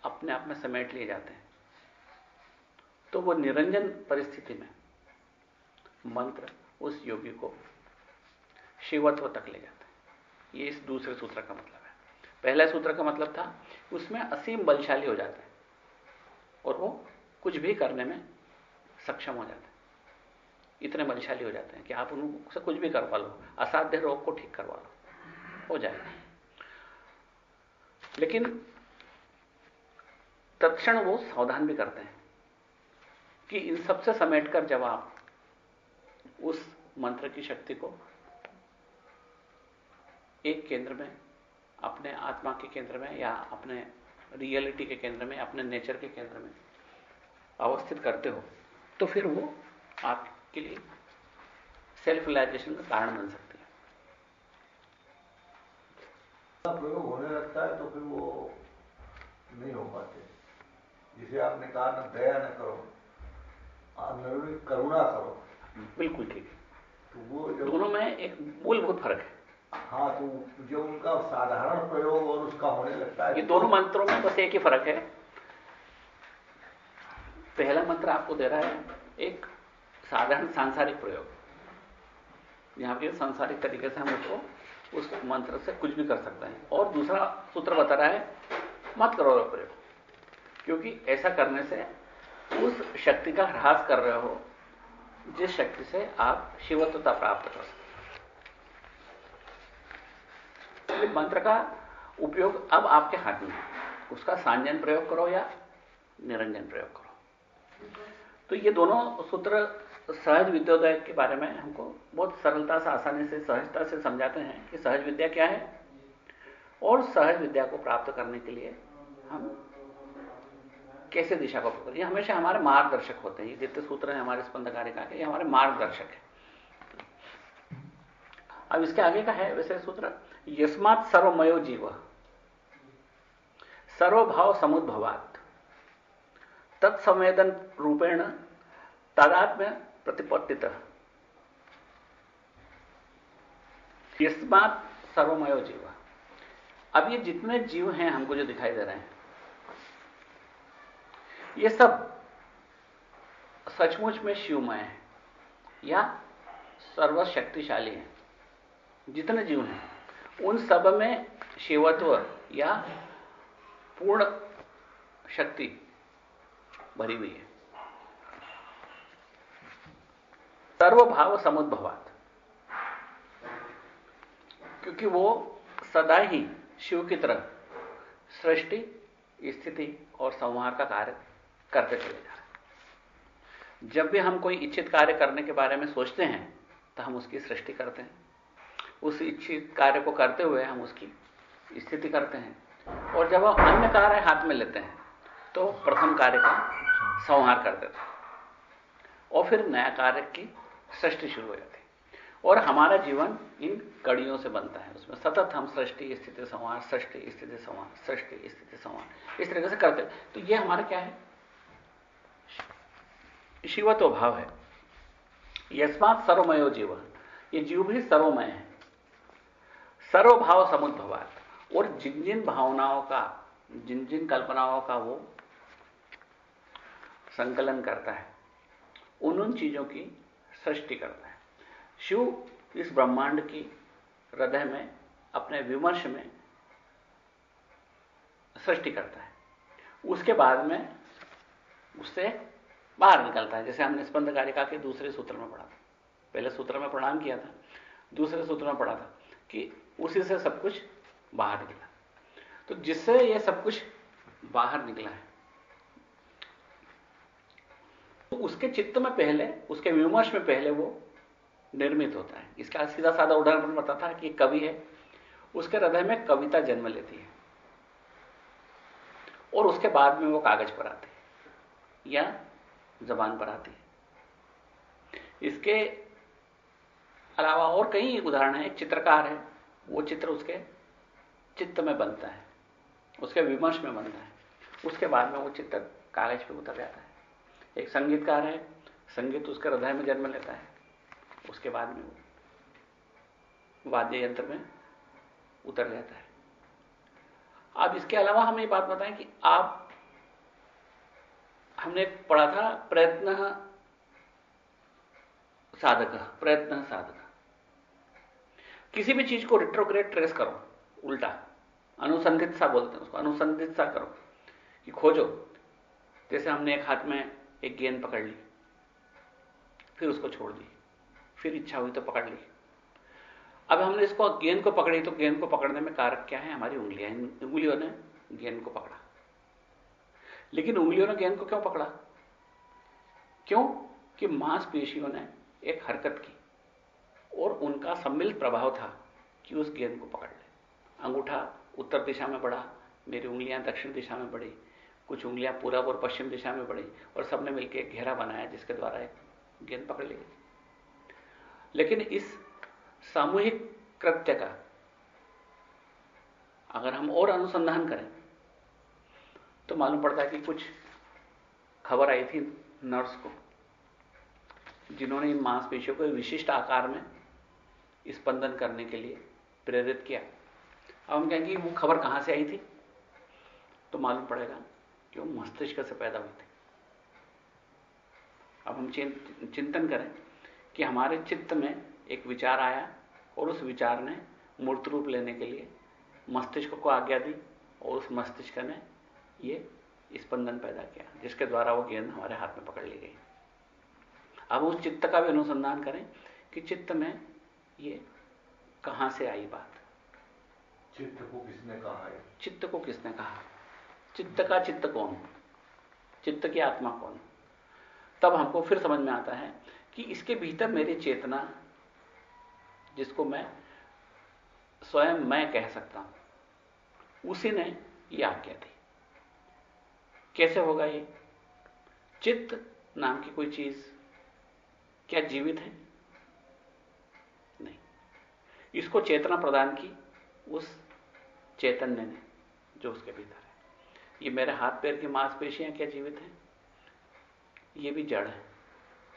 अपने आप में समेट लिए जाते हैं तो वो निरंजन परिस्थिति में मंत्र उस योगी को शिवत्व तक ले जाता है। ये इस दूसरे सूत्र का मतलब है। पहला सूत्र का मतलब था, उसमें असीम बलशाली हो जाता है और वो कुछ भी करने में सक्षम हो जाता है। इतने बलशाली हो जाते हैं कि आप उनसे कुछ भी करवा लो, असाध्य रोग को ठीक करवा लो, हो जाएगा। लेकिन तत्क्षण वो सावधान भी करते हैं कि इन सबसे समेटकर जब आप उस मंत्र की शक्ति को एक केंद्र में, अपने आत्मा के केंद्र में या अपने रियलिटी के केंद्र में, अपने नेचर के केंद्र में अवस्थित करते हो तो फिर वो आपके लिए सेल्फ रिलाइजेशन का कारण बन सकती है। प्रयोग होने लगता है तो फिर वो नहीं हो पाते। जिसे आपने कहा ना, दया न करो करुणा करो। बिल्कुल ठीक है। तो वो दोनों में एक मूलभूत फ़र्क है। हाँ तो जो उनका साधारण प्रयोग और उसका होने लगता है ये दोनों मंत्रों में बस एक ही फ़र्क है। पहला मंत्र आपको दे रहा है एक साधारण सांसारिक प्रयोग। यहाँ पे सांसारिक तरीके से हम उसको उस मंत्र से कुछ भी कर सकते हैं। और दूसरा सूत्र बता रहा है मत करो प्रयोग। क्योंकि ऐसा करने से उस शक्ति का ह्रास कर रहे हो। जिस शक्ति से आप शिवत्वता प्राप्त कर सकते मंत्र का उपयोग अब आपके हाथ में है। उसका सांजन प्रयोग करो या निरंजन प्रयोग करो। तो ये दोनों सूत्र सहज विद्योदय के बारे में हमको बहुत सरलता से, आसानी से, सहजता से समझाते हैं कि सहज विद्या क्या है और सहज विद्या को प्राप्त करने के लिए हम कैसे दिशा को पकड़ ये हमेशा हमारे मार्गदर्शक होते हैं। ये जितने सूत्र हैं हमारे स्पंद कारिका के ये हमारे मार्गदर्शक है। अब इसके आगे का है वैसे सूत्र, यस्मात सर्वमयो जीव। सर्वभाव समुद्भवात। तत्संवेदन रूपेण तादात्म्य प्रतिपत्तित। यस्मात सर्वमयो जीव। अब ये जितने जीव हैं हमको जो दिखाई दे रहे हैं ये सब सचमुच में शिवमय है, या सर्वशक्तिशाली है, जितने जीव हैं, उन सब में शिवत्व या पूर्ण शक्ति भरी हुई है। सर्वभाव समुद्भवात, क्योंकि वो सदा ही शिव की तरह सृष्टि, स्थिति और संहार का कार्य करते चले जा रहे जब भी हम कोई इच्छित कार्य करने के बारे में सोचते हैं तो हम उसकी सृष्टि करते हैं। उस इच्छित कार्य को करते हुए हम उसकी स्थिति करते हैं। और जब हम अन्य कार्य हाथ में लेते हैं तो प्रथम कार्य का संहार कर देते हैं। और फिर नया कार्य की सृष्टि शुरू हो जाती है। और हमारा जीवन इन कड़ियों से बनता है। उसमें सतत हम सृष्टि, स्थिति संवार सृष्टि, स्थिति संवार सृष्टि, स्थिति संवार इस तरीके से करते तो ये हमारा क्या है? शिवत्व भाव है। यस्मात सर्वमयो जीव। ये जीव भी सर्वमय है। सर्वभाव समुद्भवात। और जिन जिन भावनाओं का जिन जिन कल्पनाओं का वो संकलन करता है उन उन चीज़ों की सृष्टि करता है। शिव इस ब्रह्मांड की हृदय में, अपने विमर्श में सृष्टि करता है। उसके बाद में, उससे बाहर निकलता है, जैसे हमने स्पंद कारिका के दूसरे सूत्र में पढ़ा था। पहले सूत्र में प्रणाम किया था, दूसरे सूत्र में पढ़ा था कि उसी से सब कुछ बाहर निकला। तो जिससे यह सब कुछ बाहर निकला है तो उसके चित्त में पहले, उसके विमर्श में पहले वो निर्मित होता है। इसका सीधा साधा उदाहरण बताता था कि कवि है, उसके हृदय में कविता जन्म लेती है और उसके बाद में वो कागज़ पर आते है, या जबान पर आती है। इसके अलावा और कई उदाहरण है चित्रकार है, वो चित्र उसके चित्त में बनता है, उसके विमर्श में बनता है, उसके बाद में वो चित्र कागज़ पे उतर जाता है। एक संगीतकार है, संगीत उसके हृदय में जन्म लेता है, उसके बाद में वो वाद्य यंत्र में उतर जाता है। अब इसके अलावा हम ये बात बताएँ कि आप हमने पढ़ा था प्रयत्न साधक प्रयत्न साधक। किसी भी चीज़ को रिट्रोग्रेड ट्रेस करो, उल्टा। अनुसंधित सा बोलते हैं उसको, अनुसंधित सा करो कि खोजो। जैसे हमने एक हाथ में एक गेंद पकड़ ली, फिर उसको छोड़ दी, फिर इच्छा हुई तो पकड़ ली। अब हमने इसको, गेंद को पकड़ी तो गेंद को पकड़ने में कारक क्या है? हमारी उंगलियाँ उंगलियों ने गेंद को पकड़ा। लेकिन उंगलियों ने गेंद को क्यों पकड़ा? क्यों? कि मांसपेशियों ने एक हरकत की और उनका सम्मिलित प्रभाव था कि उस गेंद को पकड़ ले। अंगूठा उत्तर दिशा में बढ़ा, मेरी उंगलियाँ दक्षिण दिशा में बढ़ी, कुछ उंगलियाँ पूरब और पश्चिम दिशा में बढ़ी और सबने मिलकर एक घेरा बनाया जिसके द्वारा एक गेंद पकड़ ली गई। लेकिन इस सामूहिक कृत्य का अगर हम और अनुसंधान करें तो मालूम पड़ता है कि कुछ खबर आई थी नर्स को, जिन्होंने इन मांसपेशियों को विशिष्ट आकार में स्पंदन करने के लिए प्रेरित किया। अब हम कहेंगे वो खबर कहाँ से आई थी? तो मालूम पड़ेगा कि वो मस्तिष्क से पैदा हुई थी। अब हम चिंतन करें कि हमारे चित्त में एक विचार आया और उस विचार ने मूर्त रूप लेने के लिए मस्तिष्क को आज्ञा दी और उस मस्तिष्क ने ये स्पंदन पैदा किया जिसके द्वारा वो गेंद हमारे हाथ में पकड़ ली गई। अब उस चित्त का भी अनुसंधान करें कि चित्त में ये कहाँ से आई बात? चित्त को किसने कहा है? चित्त को किसने कहा? चित्त का चित्त कौन? चित्त की आत्मा कौन? तब हमको फिर समझ में आता है कि इसके भीतर मेरी चेतना जिसको मैं स्वयं मैं कह सकता हूँ उसी ने यह आज्ञा दी कैसे होगा ये? चित्त नाम की कोई चीज़ क्या जीवित है? नहीं। इसको चेतना प्रदान की उस चैतन्य ने, जो उसके भीतर है। ये मेरे हाथ पैर की मांसपेशियाँ क्या जीवित हैं? ये भी जड़ है।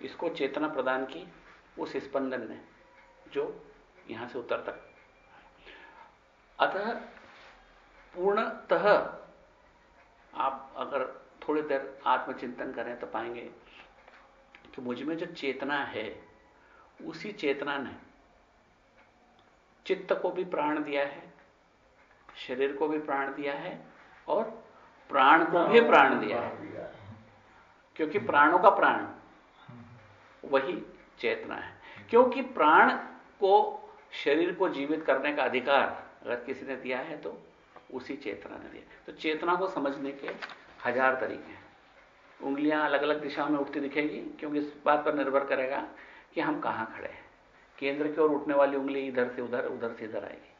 इसको चेतना प्रदान की उस स्पंदन ने, जो यहाँ से उत्तर तक। अतः पूर्णतः आप अगर थोड़ी देर आत्मचिंतन करें तो पाएँगे कि मुझमें जो चेतना है उसी चेतना ने चित्त को भी प्राण दिया है शरीर को भी प्राण दिया है और प्राण को भी प्राण दिया है। क्योंकि प्राणों का प्राण वही चेतना है। क्योंकि प्राण को शरीर को जीवित करने का अधिकार अगर किसी ने दिया है तो उसी चेतना ने दिया तो चेतना को समझने के हज़ार तरीके हैं। उंगलियाँ अलग अलग दिशा में उठती दिखेगी, क्योंकि इस बात पर निर्भर करेगा कि हम कहाँ खड़े हैं। केंद्र की ओर उठने वाली उंगली इधर से उधर उधर से इधर आएगी।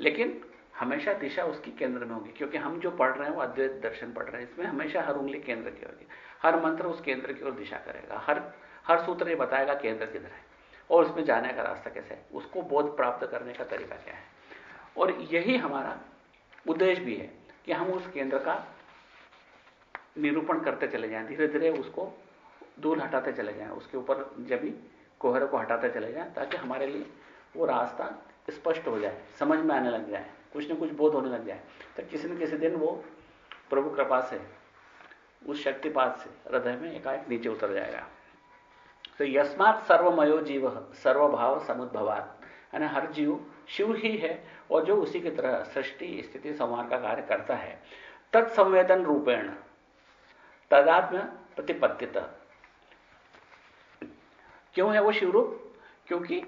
लेकिन हमेशा दिशा उसकी केंद्र में होगी, क्योंकि हम जो पढ़ रहे हैं वो अद्वैत दर्शन पढ़ रहे हैं। इसमें हमेशा हर उंगली केंद्र की होगी। हर मंत्र उस केंद्र की ओर दिशा करेगा। हर हर सूत्र ये बताएगा केंद्र किधर है, और उसमें जाने का रास्ता कैसे है। उसको बोध प्राप्त करने का तरीका क्या है। और यही हमारा उद्देश्य भी है कि हम उस केंद्र का निरूपण करते चले जाएँ, धीरे धीरे उसको दूर हटाते चले जाएँ, उसके ऊपर जब भी कोहरे को हटाते चले जाएँ, ताकि हमारे लिए वो रास्ता स्पष्ट हो जाए, समझ में आने लग जाए, कुछ न कुछ बोध होने लग जाए। तो किसी न किसी दिन वो प्रभु कृपा से, उस शक्तिपात से हृदय में एकाएक नीचे उतर जाएगा। तो यस्मात सर्वमयो जीव, सर्वभाव समुद्भवात। यानी हर जीव शिव ही है और जो उसी की तरह सृष्टि, स्थिति संहार का कार्य करता है, तत्संवेदन रूपेण तदात्म प्रतिपत्तित। क्यों है वो शिवरूप? क्योंकि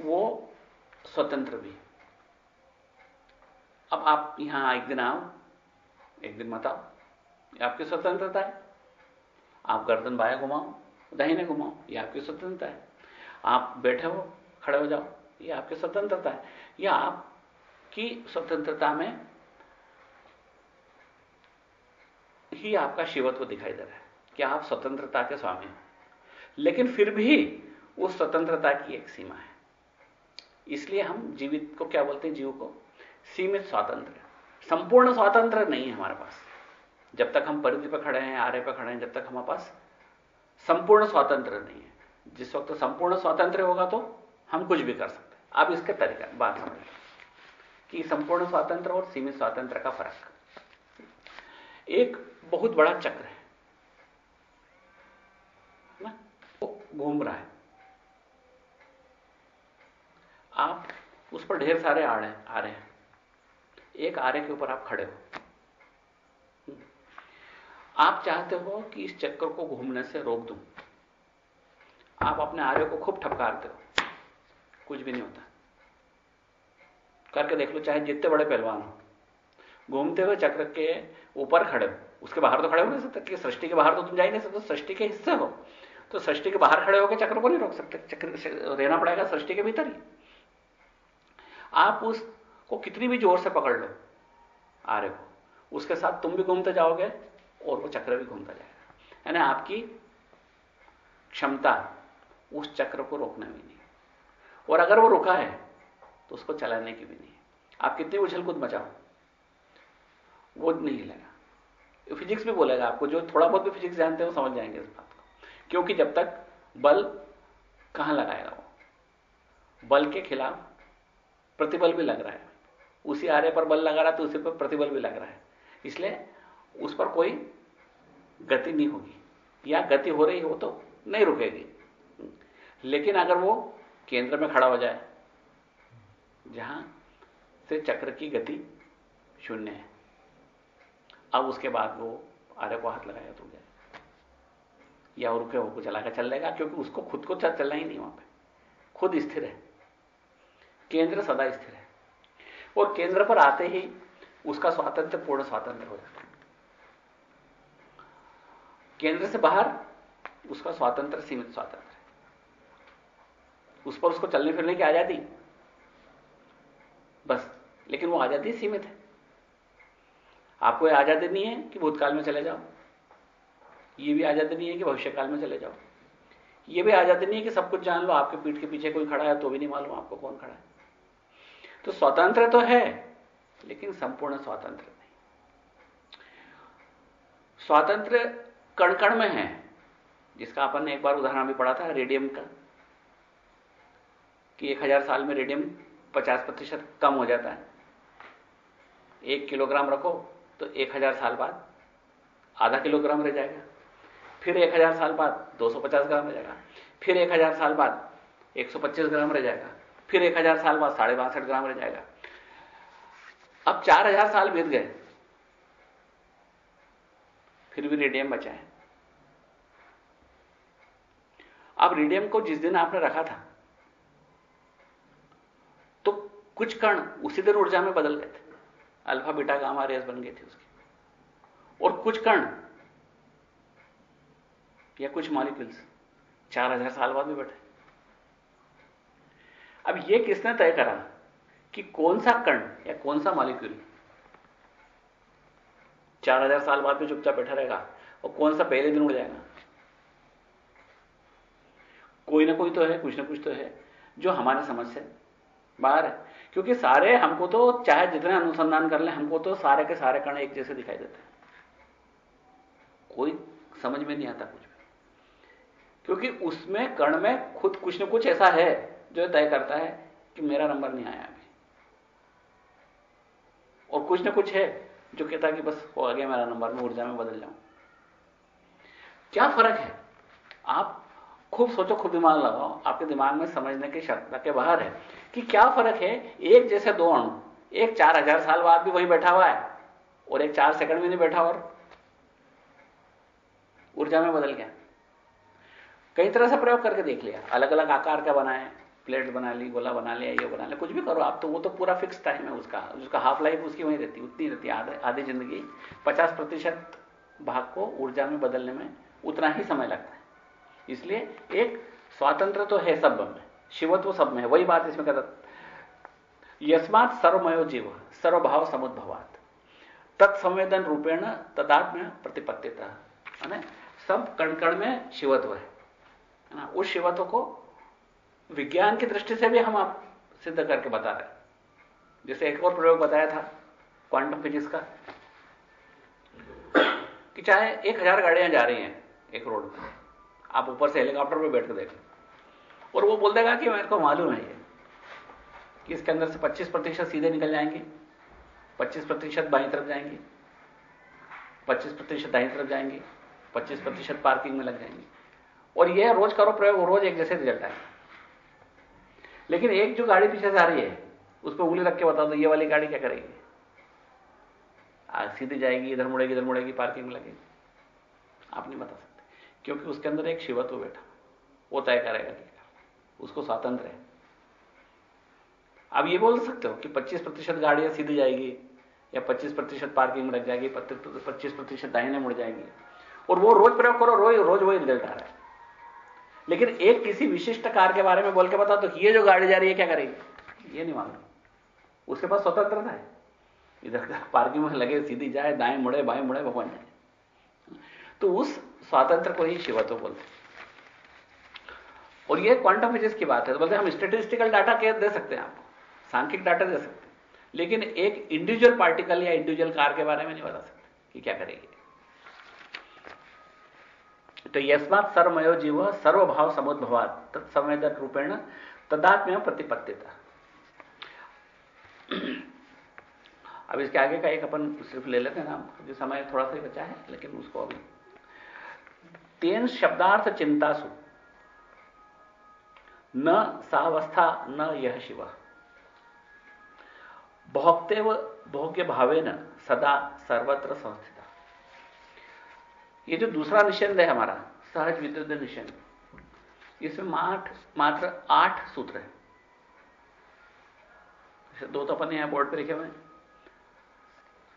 वो स्वतंत्र भी। अब आप यहाँ एक दिन आओ, एक दिन मत आओ आपकी स्वतंत्रता है। आप गर्दन बाया घुमाओ, दाहिने घुमाओ, ये आपकी स्वतंत्रता है। आप बैठे हो, खड़े हो जाओ, ये आपकी स्वतंत्रता है। या आपकी स्वतंत्रता में ही आपका शिवत्व दिखाई दे रहा है कि आप स्वतंत्रता के स्वामी हो। लेकिन फिर भी उस स्वतंत्रता की एक सीमा है। इसलिए हम जीवित को क्या बोलते हैं? जीव को सीमित स्वातंत्र। संपूर्ण स्वातंत्र नहीं है हमारे पास। जब तक हम परिधि पर खड़े हैं आर्य पर खड़े हैं, जब तक हमारे पास संपूर्ण स्वातंत्र नहीं है। जिस वक्त संपूर्ण स्वातंत्र होगा तो हम कुछ भी कर सकते आप इसके तरीका, बात समझ कि संपूर्ण स्वातंत्र और सीमित स्वातंत्र का फ़र्क। एक बहुत बड़ा चक्र है, ना? वो घूम रहा है। आप उस पर ढेर सारे आड़े आ रहे हैं। एक आरे के ऊपर आप खड़े हो। आप चाहते हो कि इस चक्कर को घूमने से रोक दूँ? आप अपने आरे को खूब ठपकारते हो। कुछ भी नहीं होता। करके देख लो, चाहे जितने बड़े पहलवान हो। घूमते हुए चक्र के ऊपर खड़े हो। उसके बाहर तो खड़े हो नहीं सकते कि सृष्टि के बाहर तो तुम जा ही नहीं सकते, सृष्टि के हिस्से हो। तो सृष्टि के बाहर खड़े होकर चक्र को नहीं रोक सकते। चक्र रहना पड़ेगा सृष्टि के भीतर ही। आप उसको कितनी भी ज़ोर से पकड़ लो आरे को, उसके साथ तुम भी घूमते जाओगे और वो चक्र भी घूमता जाएगा। यानी आपकी क्षमता उस चक्र को रोकने में नहीं। और अगर वो रुका है तो उसको चलाने की भी नहीं आप कितनी उछल कूद मचाओ, वो नहीं हिलेगा। फिजिक्स भी बोलेगा आपको, जो थोड़ा बहुत भी फिजिक्स जानते हैं वो समझ जाएँगे इस बात को। क्योंकि जब तक बल कहाँ लगाएगा वो बल के खिलाफ प्रतिबल भी लग रहा है। उसी आरे पर बल लगा रहा है तो उसी पर प्रतिबल भी लग रहा है। इसलिए उस पर कोई गति नहीं होगी। या गति हो रही हो तो नहीं रुकेगी। लेकिन अगर वो केंद्र में खड़ा हो जाए जहाँ से चक्र की गति शून्य है। अब उसके बाद वो आरे को हाथ लगाया तो जाए। या रुके हो चला कर चल लेगा, क्योंकि उसको खुद को चलना ही नहीं वहाँ पे। खुद स्थिर है। केंद्र सदा स्थिर है। और केंद्र पर आते ही उसका स्वातंत्र, पूर्ण स्वातंत्र हो जाता है। केंद्र से बाहर उसका स्वातंत्र, सीमित स्वातंत्र है। उस पर उसको चलने फिरने की आज़ादी लेकिन वो आज़ादी सीमित है। आपको आज़ादी नहीं है कि भूतकाल में चले जाओ। ये भी आज़ादी नहीं है कि भविष्यकाल में चले जाओ। ये भी आज़ादी नहीं है कि सब कुछ जान लो, आपके पीठ के पीछे कोई खड़ा है तो भी नहीं मालूम आपको कौन खड़ा है। तो स्वतंत्र तो है, लेकिन संपूर्ण स्वातंत्र नहीं। स्वातंत्र कण कण में है, जिसका अपन ने एक बार उदाहरण भी पढ़ा था, रेडियम का, कि एक हज़ार साल में रेडियम पचास प्रतिशत कम हो जाता है। एक किलोग्राम रखो तो एक हज़ार साल बाद आधा किलोग्राम रह जाएगा। फिर एक हज़ार साल बाद 250 ग्राम रह जाएगा। फिर एक हज़ार साल बाद 125 ग्राम रह जाएगा। फिर एक हज़ार साल बाद साढ़े बासठ ग्राम रह जाएगा। अब चार हज़ार साल बीत गए। फिर भी रेडियम बचा है। अब रेडियम को जिस दिन आपने रखा था तो कुछ कण उसी दिन ऊर्जा में बदल गए थे। अल्फ़ा, बीटा, गामा, रेस बन गए थे उसके। और कुछ कण या कुछ मॉलिक्यूल्स चार हज़ार साल बाद भी बैठे अब यह किसने तय करा कि कौन सा कण या कौन सा मॉलिक्यूल चार हज़ार साल बाद भी चुपचाप बैठा रहेगा और कौन सा पहले दिन उड़ जाएगा? कोई ना कोई तो है, कुछ ना कुछ तो है, जो हमारे समझ से बाहर है। क्योंकि सारे हमको तो चाहे जितने अनुसंधान कर ले, हमको तो सारे के सारे कण एक जैसे दिखाई देते हैं। कोई समझ में नहीं आता कुछ भी। क्योंकि उसमें कण में खुद कुछ ना कुछ ऐसा है जो तय करता है कि मेरा नंबर नहीं आया अभी। और कुछ ना कुछ है जो कहता कि बस हो गया मेरा नंबर, मैं ऊर्जा में बदल जाऊँ। क्या फ़र्क है? आप खूब सोचो खुद दिमाग लगाओ। आपके दिमाग में समझने की क्षमता के बाहर है। कि क्या फ़र्क है? एक जैसे दो अणु, एक चार हज़ार साल बाद भी वहीं बैठा हुआ है और एक चार सेकंड में नहीं बैठा और ऊर्जा में बदल गया। कई तरह से प्रयोग करके देख लिया। अलग अलग आकार का बनाए प्लेट बना ली, गोला बना लिया, ये बना लिया, कुछ भी करो आप तो वो तो पूरा फिक्स टाइम है उसका। उसका हाफ़ लाइफ उसकी वहीं रहती उतनी रहती है आधी ज़िंदगी। पचास प्रतिशत भाग को ऊर्जा में बदलने में उतना ही समय लगता है। इसलिए एक स्वातंत्र तो है सब में। शिवत्व सब में है। वही बात इसमें कहता यस्मात सर्वमयो जीव, सर्वभाव समुद्भवात। तत्संवेदन रूपेण तदात्म प्रतिपत्तिता। सब कण कण में शिवत्व है। ना? उस शिवत्व को विज्ञान की दृष्टि से भी हम आप सिद्ध करके बता रहे जैसे एक और प्रयोग बताया था क्वांटम फिजिक्स का। कि चाहे एक हज़ार गाड़ियाँ जा रही हैं एक रोड पर आप ऊपर से हेलीकॉप्टर पर बैठ कर देख। और वो बोल देगा कि मेरे को मालूम है ये, कि इसके अंदर से 25 प्रतिशत सीधे निकल जाएँगे 25 प्रतिशत बाई तरफ़ जाएँगे 25 प्रतिशत दाई तरफ़ जाएँगे 25 प्रतिशत पार्किंग में लग जाएँगे। और यह रोज करो प्रयोग रोज एक जैसे रिज़ल्ट आए लेकिन एक जो गाड़ी पीछे से आ रही है उस पर उंगली रख के बता दो ये वाली गाड़ी क्या करेगी? आज सीधी जाएगी, इधर मुड़ेगी इधर मुड़ेगी, पार्किंग में लगेगी। आप नहीं बता सकते, क्योंकि उसके अंदर एक शिवत्व बैठा, वो तय करेगा कि उसको स्वातंत्र है। आप ये बोल सकते हो कि 25 प्रतिशत गाड़ियाँ सीधी जाएगी या 25 प्रतिशत पार्किंग में लग जाएगी 25 प्रतिशत दाहिने मुड़ जाएँगी। और वो रोज प्रयोग करो, रोज रोज वही रिज़ल्ट आ रहा है। लेकिन एक किसी विशिष्ट कार के बारे में बोल के बता तो ये जो गाड़ी जा रही है क्या करेगी? ये नहीं मालूम। उसके पास स्वतंत्रता है। इधर पार्किंग में लगे, सीधी जाए, दाएँ मुड़े, बाएँ मुड़े, भगवान जाए। तो उस स्वातंत्र को ही शिवत्व बोलते और ये क्वांटम फिजिक्स की बात है तो बोलते हम स्टेटिस्टिकल डाटा दे सकते हैं आपको, सांख्यिक डाटा दे सकते हैं। लेकिन एक इंडिविजुअल पार्टिकल या इंडिविजुअल कार के बारे में नहीं बता सकते कि क्या करेगी। तो यस्मात सर्वमयो जीव सर्वभाव समुद्भवात तत्संवेदन रूपेण तदात्म्य प्रतिपत्तिता। अब इसके आगे का एक अपन सिर्फ़ ले लेते हैं नाम जो समय थोड़ा सा ही बचा है, लेकिन उसको अभी तेन शब्दार्थ चिंतासु। न सावस्था, न यह शिव। भोक्ते व भोग्य भावे न सदा सर्वत्र संस्थित। ये जो दूसरा निषेध है हमारा, सहज विद्युत निषेध, इसमें माठ मात्र आठ सूत्र है। दो तो अपन यहाँ बोर्ड पे लिखे हुए हैं।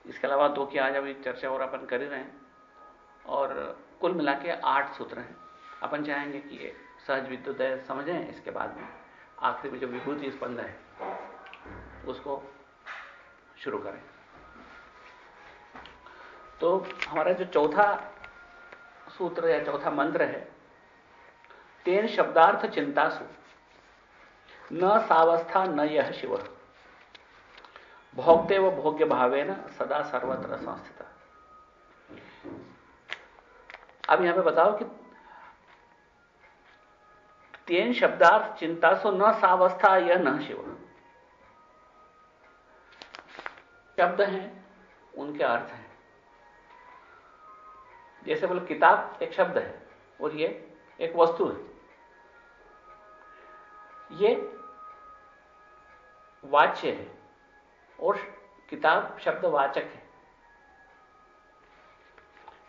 इसके अलावा दो की आज अभी चर्चा और अपन कर ही रहे हैं। और कुल मिला के आठ सूत्र हैं। अपन चाहेंगे कि ये सहज विद्युत है, समझें इसके बाद में। आखिरी में जो विभूति स्पंद है, उसको शुरू करें। तो हमारा जो चौथा सूत्र या चौथा मंत्र है, तेन शब्दार्थ चिंतासु, न सावस्था न यह शिव। भोगते व भोग्य भावे न सदा सर्वत्र संस्थित। अब यहाँ पे बताओ कि तेन शब्दार्थ चिंता सो न सावस्था यह न शिव। शब्द हैं, उनके अर्थ हैं। जैसे बोले, किताब एक शब्द है और ये एक वस्तु है। ये वाच्य है और किताब शब्द वाचक है।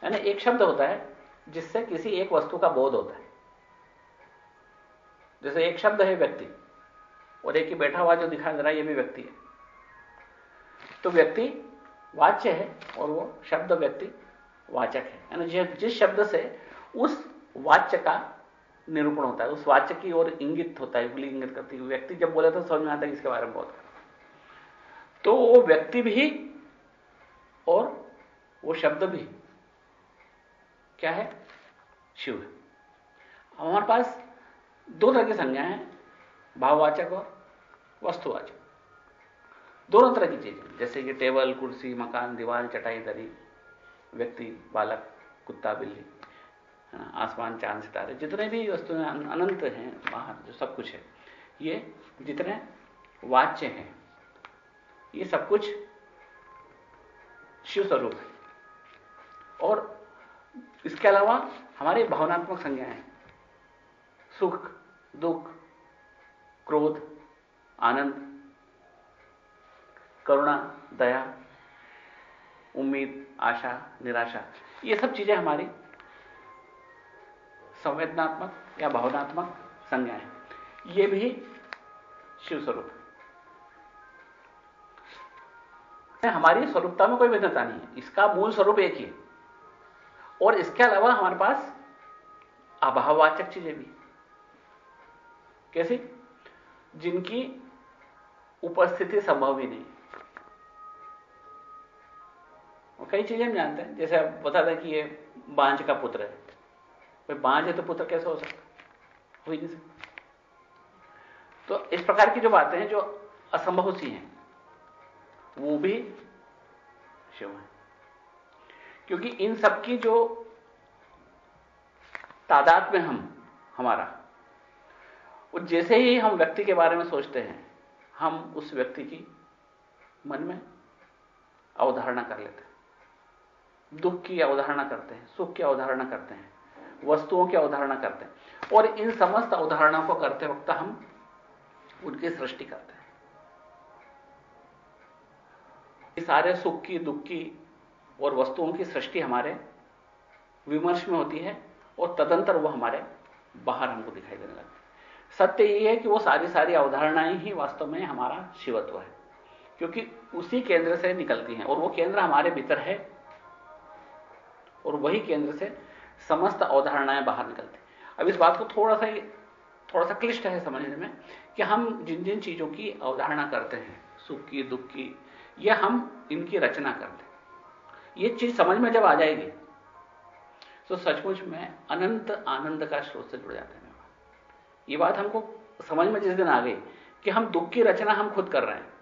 यानी एक शब्द होता है जिससे किसी एक वस्तु का बोध होता है। जैसे एक शब्द है व्यक्ति, और एक ही बैठा हुआ जो दिखाई दे रहा है, ये भी व्यक्ति है। तो व्यक्ति वाच्य है, और वो शब्द व्यक्ति वाचक है। यानी जिस शब्द से उस वाच्य का निरूपण होता है, उस वाच्य की ओर इंगित होता है इंगित करती है। व्यक्ति जब बोले तो समझ में आता है इसके बारे में बहुत तो वो व्यक्ति भी और वो शब्द भी क्या है? शिव है। हमारे पास दो तरह की संज्ञा है, भाववाचक और वस्तुवाचक। दोनों तरह की चीज़ें जैसे कि टेबल, कुर्सी, मकान, दीवार, चटाई, दरी, व्यक्ति, बालक, कुत्ता, बिल्ली आसमान, चाँद, सितारे, जितने भी वस्तुएँ अनंत हैं, बाहर, जो सब कुछ है, ये जितने वाच्य हैं, ये सब कुछ शिव स्वरूप है। और इसके अलावा हमारी भावनात्मक संज्ञाएँ सुख दुख, क्रोध, आनंद, करुणा, दया, उम्मीद, आशा, निराशा, ये सब चीज़ें हमारी संवेदनात्मक या भावनात्मक संज्ञाएँ ये भी शिव स्वरूप है हमारी स्वरूपता में कोई भिन्नता नहीं है। इसका मूल स्वरूप एक ही है। और इसके अलावा हमारे पास अभाववाचक चीज़ें भी कैसी? जिनकी उपस्थिति संभव ही नहीं। कई चीज़ें हम जानते हैं। जैसे आप बता दें कि ये बांझ का पुत्र है। भाई, बांझ है तो पुत्र कैसे हो सकता हो? ही नहीं सकता। तो इस प्रकार की जो बातें हैं, जो असंभव सी हैं, वो भी शिव है। क्योंकि इन सबकी जो तादाद में हम, हमारा और जैसे ही हम व्यक्ति के बारे में सोचते हैं, हम उस व्यक्ति की मन में अवधारणा कर लेते हैं। दुख की अवधारणा करते हैं, सुख की अवधारणा करते हैं, वस्तुओं की अवधारणा करते हैं। और इन समस्त अवधारणाओं को करते वक्त हम उनकी सृष्टि करते हैं। सारे सुख की, दुख की और वस्तुओं की सृष्टि हमारे विमर्श में होती है और तदंतर वो हमारे बाहर हमको दिखाई देने लगते सत्य यह है कि वो सारी सारी अवधारणाएँ ही वास्तव में हमारा शिवत्व है। क्योंकि उसी केंद्र से निकलती हैं और वो केंद्र हमारे भीतर है और वही केंद्र से समस्त अवधारणाएँ बाहर निकलती अब इस बात को थोड़ा सा थोड़ा सा क्लिष्ट है समझने में कि हम जिन जिन चीज़ों की अवधारणा करते हैं, सुख की, दुख की, या हम इनकी रचना करते ये चीज़ समझ में जब आ जाएगी तो सचमुच में अनंत आनंद का स्रोत से जुड़ जाते हैं। ये बात हमको समझ में जिस दिन आ गई कि हम दुख की रचना हम खुद कर रहे हैं।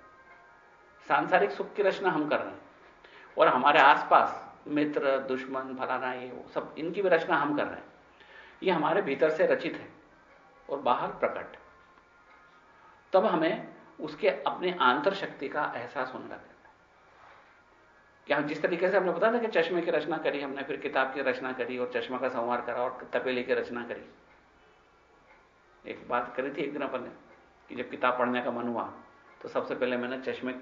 सांसारिक सुख की रचना हम कर रहे हैं। और हमारे आसपास मित्र, दुश्मन, फलाना, ये वो सब, इनकी भी रचना हम कर रहे हैं। ये हमारे भीतर से रचित है और बाहर प्रकट तब हमें उसके अपने आंतर शक्ति का एहसास होने लगता है। कि हम जिस तरीके से हमने बताया था कि चश्मे की रचना करी हमने, फिर किताब की रचना करी और चश्मा का संवार करा और तपेली की रचना करी। एक बात करी थी एक दिन अपन ने, कि जब किताब पढ़ने का मन हुआ तो सबसे पहले मैंने चश्मे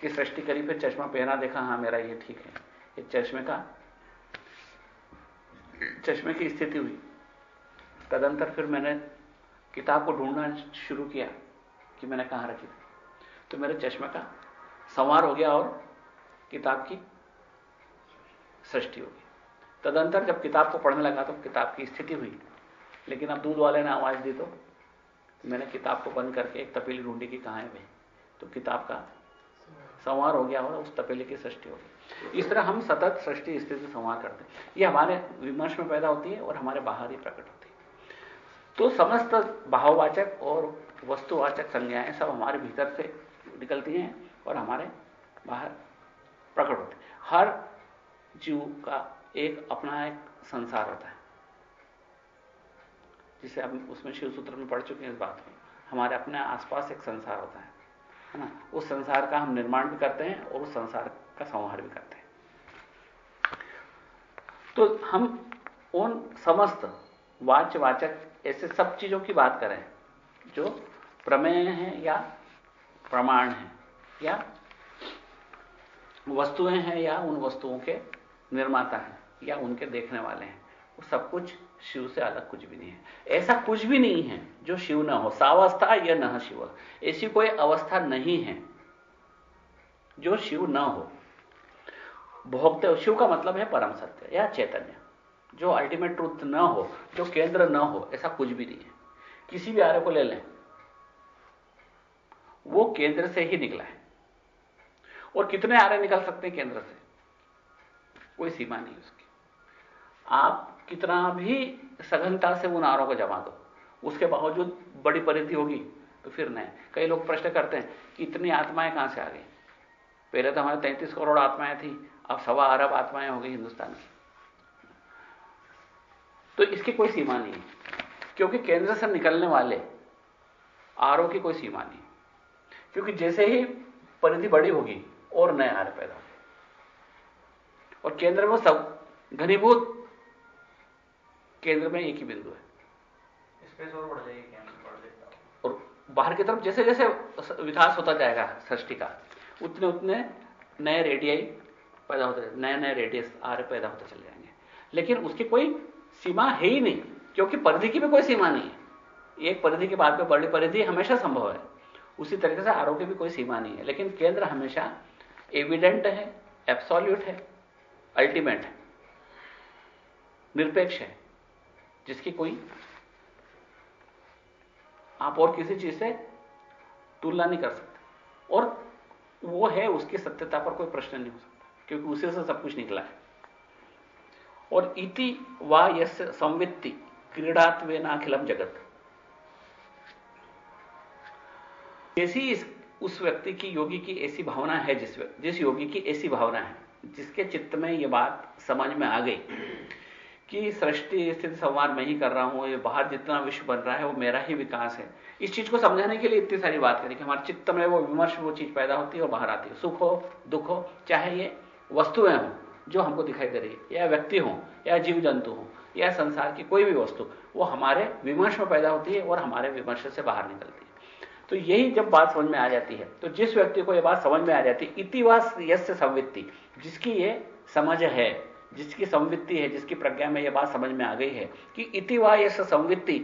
की सृष्टि करी, फिर चश्मा पहना, देखा हाँ मेरा ये ठीक है। ये चश्मे का, चश्मे की स्थिति हुई। तदंतर फिर मैंने किताब को ढूंढना शुरू किया, कि मैंने कहाँ रखी थी। तो मेरे चश्मे का संवार हो गया और किताब की सृष्टि हो गई। तदंतर जब किताब को पढ़ने लगा तो किताब की स्थिति हुई। लेकिन अब दूध वाले ने आवाज़ दी तो मैंने किताब को बंद करके एक तपेली ढूंढी की कहाँ है भाई? तो किताब का संवार हो गया और उस तपेली की सृष्टि हो गई। इस तरह हम सतत सृष्टि स्थिति संवार करते हैं। ये हमारे विमर्श में पैदा होती है और हमारे बाहर ही प्रकट होती है। तो समस्त भाववाचक और वस्तुवाचक संज्ञाएँ सब हमारे भीतर से निकलती हैं और हमारे बाहर प्रकट होते हैं। हर जीव का एक अपना एक संसार होता है। जिसे हम उसमें शिव सूत्र में पढ़ चुके हैं इस बात में हमारे अपने आसपास एक संसार होता है है ना? उस संसार का हम निर्माण भी करते हैं और उस संसार का संहार भी करते हैं। तो हम उन समस्त वाच्यवाचक ऐसे सब चीज़ों की बात करें जो प्रमेय है या प्रमाण है या वस्तुएँ हैं या उन वस्तुओं के निर्माता हैं या उनके देखने वाले हैं। वो सब कुछ शिव से अलग कुछ भी नहीं है। ऐसा कुछ भी नहीं है जो शिव न हो। सावस्था या न शिव। ऐसी कोई अवस्था नहीं है जो शिव न हो। भोगते शिव का मतलब है परम सत्य या चैतन्य, जो अल्टीमेट ट्रूथ न हो, जो केंद्र न हो, ऐसा कुछ भी नहीं है। किसी भी आर्य को ले लें। वो केंद्र से ही निकला है। और कितने आर्य निकल सकते हैं केंद्र से? कोई सीमा नहीं उसकी। आप कितना भी सघनता से उन आरों को जमा दो, उसके बावजूद बड़ी परिधि होगी तो फिर नहीं। कई लोग प्रश्न करते हैं कि इतनी आत्माएँ कहाँ से आ गई? पहले तो हमारे तैंतीस करोड़ आत्माएँ थी, अब सवा अरब आत्माएँ हो गई हिंदुस्तान की तो इसकी कोई सीमा नहीं है, क्योंकि केंद्र से निकलने वाले आरओ की कोई सीमा नहीं क्योंकि जैसे ही परिधि बड़ी होगी, और नए आर पैदा होंगे। और केंद्र में सब घनीभूत केंद्र में एक ही बिंदु है। स्पेस और बढ़ जाएगी बढ़ और बाहर की तरफ़ जैसे जैसे विकास होता जाएगा सृष्टि का उतने उतने नए रेडियाई पैदा होते नए नए रेडियस आर पैदा होते चले जाएँगे। लेकिन उसकी कोई सीमा है ही नहीं क्योंकि परिधि की भी कोई सीमा नहीं है। एक परिधि के बाद में बड़ी परिधि हमेशा संभव है। उसी तरीके से आरोग्य की कोई सीमा नहीं है लेकिन केंद्र हमेशा एविडेंट है एब्सोल्यूट है अल्टीमेट है निरपेक्ष है। जिसकी कोई आप और किसी चीज़ से तुलना नहीं कर सकते। और वो है उसकी सत्यता पर कोई प्रश्न नहीं हो सकता, क्योंकि उसी से सब कुछ निकला है। और इति वा यश संवित्ति क्रीड़ात्वे नाखिलम जगत। ऐसी इस, उस व्यक्ति की योगी की ऐसी भावना है, जिस जिस योगी की ऐसी भावना है, जिसके चित्त में यह बात समझ में आ गई कि सृष्टि, स्थिति संवाद मैं ही कर रहा हूँ, ये बाहर जितना विश्व बन रहा है, वो मेरा ही विकास है। इस चीज़ को समझाने के लिए इतनी सारी बात करी कि हमारे चित्त में वो विमर्श, वो चीज़ पैदा होती है और बाहर आती है। सुख हो, दुख हो, चाहे ये वस्तुएँ हो, जो हमको दिखाई दे रही है, या व्यक्ति हो, या जीव जंतु हो, या संसार की कोई भी वस्तु, वो हमारे विमर्श में पैदा होती है और हमारे विमर्श से बाहर निकलती है। तो यही जब बात समझ में आ जाती है तो जिस व्यक्ति को यह बात समझ में आ जाती है, इतिवास यश संवित्ति, जिसकी ये समझ है। जिसकी संवित्ति है, जिसकी प्रज्ञा में यह बात समझ में आ गई है कि इतिवा यश संवित्ति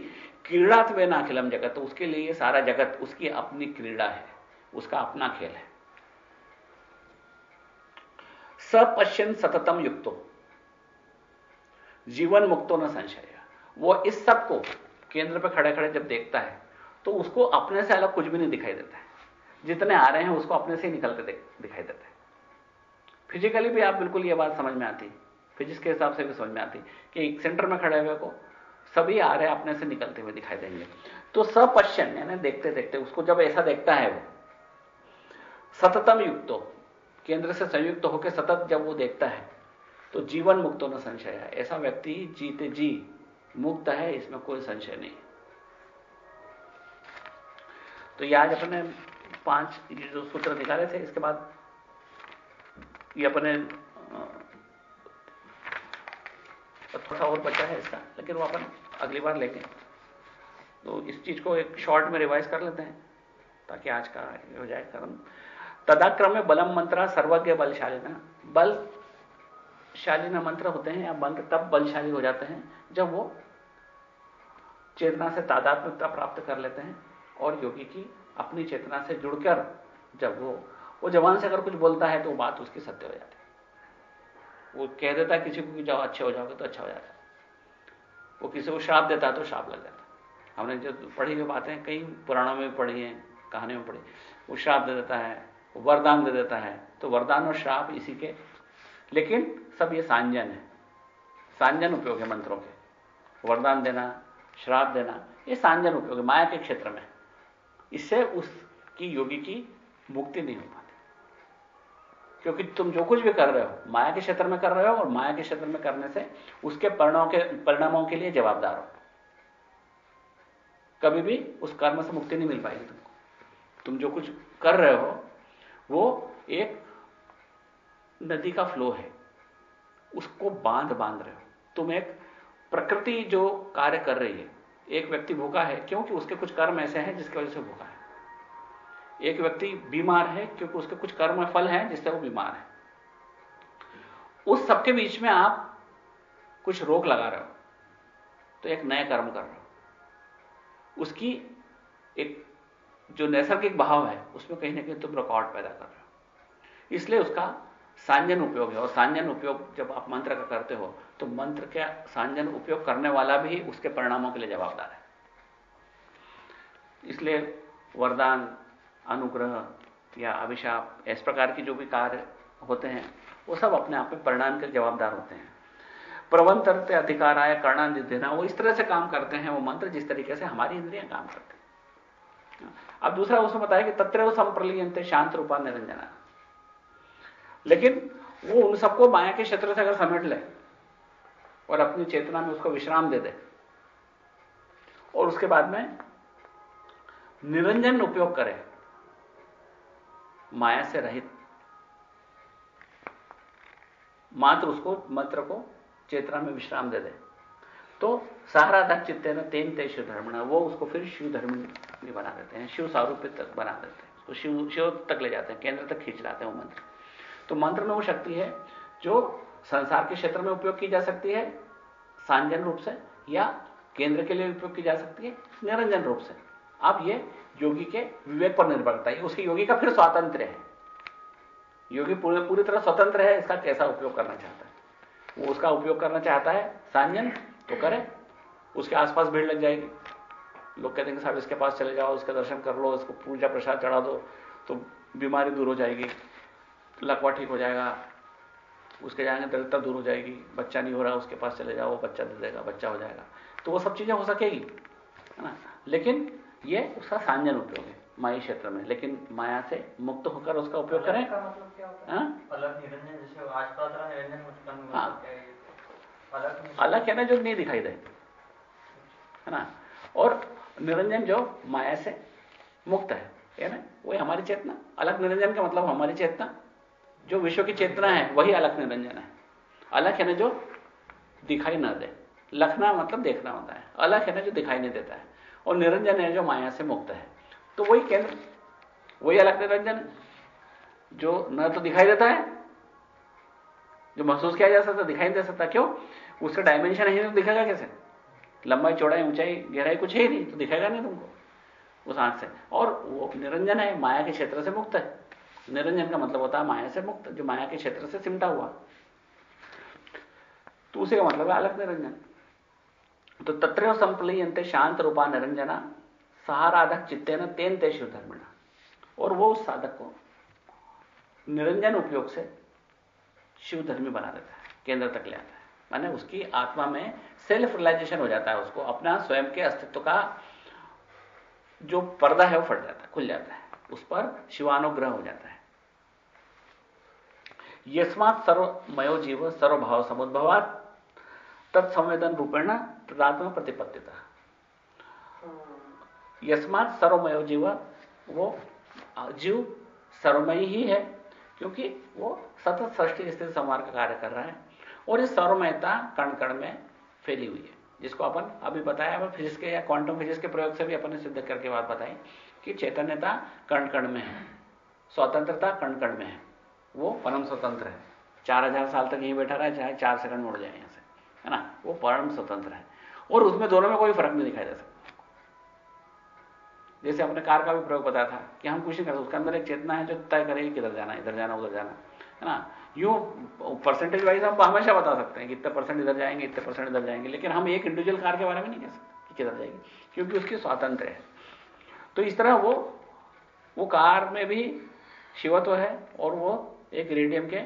क्रीड़ात्वे नाखिलम जगत। तो उसके लिए सारा जगत, उसकी अपनी क्रीड़ा है, उसका अपना खेल है। सपश्यन सततम युक्तो, जीवन मुक्तो न संशय। वो इस सबको केंद्र पर खड़े खड़े जब देखता है तो उसको अपने से अलग कुछ भी नहीं दिखाई देता है। जितने आ रहे हैं, उसको अपने से ही निकलते दिखाई देते हैं। फिजिकली भी आप बिल्कुल यह बात समझ में आती फिजिक्स के हिसाब से भी समझ में आती, कि एक सेंटर में खड़े हुए को सभी आ रहे अपने से निकलते हुए दिखाई देंगे। तो सपश्चन यानी देखते देखते, उसको जब ऐसा देखता है वो, सततम युक्त, केंद्र से संयुक्त होकर सतत जब वो देखता है तो जीवन मुक्त न संशय है। ऐसा व्यक्ति जीते जी, मुक्त है, इसमें कोई संशय नहीं। तो ये आज अपने पाँच जो सूत्र निकाले थे, इसके बाद ये अपने थोड़ा और बचा है इसका। लेकिन वो अपन अगली बार लेंगे। तो इस चीज़ को एक शॉर्ट में रिवाइज कर लेते हैं, ताकि आज का हो जाए कर्म तदाक्रम में बलम मंत्र सर्वज्ञ बलशाली ना। बलशाली ना मंत्र होते हैं या मंत्र तब बलशाली हो जाते हैं, जब वो चेतना से तादात्मकता प्राप्त कर लेते हैं और योगी की अपनी चेतना से जुड़कर जब वो वो जवान से अगर कुछ बोलता है तो बात उसकी सत्य हो जाती है। वो कह देता किसी को कि जाओ, अच्छे हो जाओगे तो अच्छा हो जाता वो किसी को श्राप देता तो श्राप लग जाता हमने जो पढ़ी हुई बातें, कई पुराणों में पढ़ी हैं, कहानियों में पढ़ी, वो श्राप दे देता है वरदान दे देता है। तो वरदान और श्राप इसी के, लेकिन सब ये सांजन है। सांजन उपयोग है मंत्रों के। वरदान देना, श्राप देना, ये सांजन उपयोग है, माया के क्षेत्र में। इससे उसकी योगी की मुक्ति नहीं हो पाती। क्योंकि तुम जो कुछ भी कर रहे हो, माया के क्षेत्र में कर रहे हो और माया के क्षेत्र में करने से उसके परिणामों के परिणामों के लिए जवाबदार हो। कभी भी उस कर्म से मुक्ति नहीं मिल पाएगी तुमको। तुम जो कुछ कर रहे हो, वो एक नदी का फ्लो है। उसको बाँध बाँध रहे हो। तुम एक प्रकृति जो कार्य कर रही है। एक व्यक्ति भूखा है, क्योंकि उसके कुछ कर्म ऐसे हैं जिसकी वजह से भूखा है। एक व्यक्ति बीमार है क्योंकि उसके कुछ कर्म फल हैं जिससे वो बीमार है। उस सबके बीच में आप कुछ रोक लगा रहे हो तो एक नए कर्म कर रहे हो। उसकी एक, जो नैसर्गिक भाव है, उसमें कहीं ना कहीं तुम रिकॉर्ड पैदा कर रहे हो। इसलिए उसका सांजन उपयोग है, और सांजन उपयोग जब आप मंत्र का करते हो तो मंत्र का सांजन उपयोग करने वाला भी उसके परिणामों के लिए जवाबदार है। इसलिए वरदान अनुग्रह या अभिशाप, इस प्रकार की जो भी कार्य होते हैं, वो सब अपने आप में परिणाम के जवाबदार होते हैं। प्रबंधरते अधिकार आय कर्णा देना वो इस तरह से काम करते हैं, वो मंत्र जिस तरीके से हमारी इंद्रियाँ काम करते हैं। अब दूसरा उसमें बताया कि तत्र संप्रलियंत शांत रूपा निरंजना। लेकिन वो उन सबको माया के क्षेत्र से अगर समेट ले और अपनी चेतना में उसको विश्राम दे दे, और उसके बाद में निरंजन उपयोग करे माया से रहित। मात्र उसको, मंत्र को चेतना में विश्राम दे दे। तो सहारा चित्ते न तेन ते शिव धर्म वो उसको फिर शिव धर्म में बना देते हैं, शिव सारूपित तक बना देते हैं। उसको शिव शिव तक ले जाते हैं, केंद्र तक खींच लाते हैं वो मंत्र। तो मंत्र में वो शक्ति है जो संसार के क्षेत्र में उपयोग की जा सकती है, सांजन रूप से, या केंद्र के लिए उपयोग की जा सकती है, निरंजन रूप से। अब ये योगी के विवेक पर निर्भर करता है। उसके योगी का फिर स्वातंत्र है। योगी पूरे पूरी तरह स्वतंत्र है, इसका कैसा उपयोग करना चाहता है? वो उसका उपयोग करना चाहता है सांजन तो करे। उसके आसपास भीड़ लग जाएगी। लोग कहते हैं साहब, इसके पास चले जाओ उसके दर्शन कर लो उसको पूजा प्रसाद चढ़ा दो तो बीमारी दूर हो जाएगी, लकवा ठीक हो जाएगा। उसके जाएँगे दरिद्रता दूर हो जाएगी। बच्चा नहीं हो रहा, उसके पास चले जाओ, बच्चा दे देगा, बच्चा हो जाएगा। तो वो सब चीज़ें हो सकेगी, है ना? लेकिन ये उसका सांजन उपयोग है माया क्षेत्र में। लेकिन माया से मुक्त होकर उसका उपयोग करें। मतलब क्या होता है? हाँ? अलग निरंजन जैसे आसपास रहा निरंजन हाँ। अलग अलग है ना जो नहीं दिखाई दे। है ना? और निरंजन जो माया से मुक्त है है ना? वही हमारी चेतना। अलग निरंजन का मतलब हमारी चेतना। जो विश्व की चेतना है वही अलग निरंजन है। अलग है ना जो दिखाई ना दे। लखना मतलब देखना होता है। अलग है ना जो दिखाई नहीं देता है। और निरंजन है जो माया से मुक्त है। तो वही केंद्र, वही अलग निरंजन जो न तो दिखाई देता है, जो महसूस किया जा सकता दिखाई नहीं दे सकता। क्यों? उसका डायमेंशन है तो दिखेगा कैसे? लंबाई, चौड़ाई, ऊंचाई, गहराई कुछ है नहीं तो दिखेगा नहीं तुमको उस आँख से। और वो निरंजन है, माया के क्षेत्र से मुक्त है। निरंजन का मतलब होता है माया से मुक्त, जो माया के क्षेत्र से सिमटा हुआ। तो उसी का मतलब है अलग निरंजन तो तत्र संप्लीयंते शांत रूपा निरंजना, सहाराधक चित्ते न तेन ते शिव और वो उस साधक को निरंजन उपयोग से शिव धर्मी बना देता है, केंद्र तक ले आता है। माने उसकी आत्मा में सेल्फ रिलाइजेशन हो जाता है उसको, अपना स्वयं के अस्तित्व का जो पर्दा है वो फट जाता है, खुल जाता है, उस पर शिवानुग्रह हो जाता है। यस्मात सर्वमयो जीव सर्वभाव समुद्भवात, तत्संवेदन रूपेण तदात्म प्रतिपत्तिता। यस्मात सर्वमयो जीव वो जीव सर्वमयी ही है क्योंकि वो सतत सृष्टि स्थिति संवार का कार्य कर रहा है और इस सर्वमयता कण कण में फैली हुई है। जिसको अपन अभी बताया अपन फिजिक्स के या क्वांटम फिजिक्स के प्रयोग से भी अपन ने सिद्ध करके बात बताई कि चैतन्यता कण कण में है स्वतंत्रता कण कण में है वो परम स्वतंत्र है। चार हज़ार साल तक यहीं बैठा रहा है चाहे चार सेकंड में उड़ जाए यहाँ से है ना? वो परम स्वतंत्र है। और उसमें दोनों में कोई फ़र्क नहीं दिखाई दे सकता जैसे अपने कार का भी प्रयोग बताया था कि हम कुछ नहीं कर उसके अंदर एक चेतना है जो तय करेगी किधर जाना इधर जाना, उधर जाना है। ना? यूँ परसेंटेज वाइज हम हमेशा बता सकते हैं कि इतने परसेंट इधर जाएँगे, इतने परसेंट इधर जाएँगे, लेकिन हम एक इंडिविजुअल कार के बारे में नहीं कह सकते कि किधर जाएगी, क्योंकि उसकी स्वातंत्र है। तो इस तरह वो वो कार में भी शिवत्व है और वो एक रेडियम के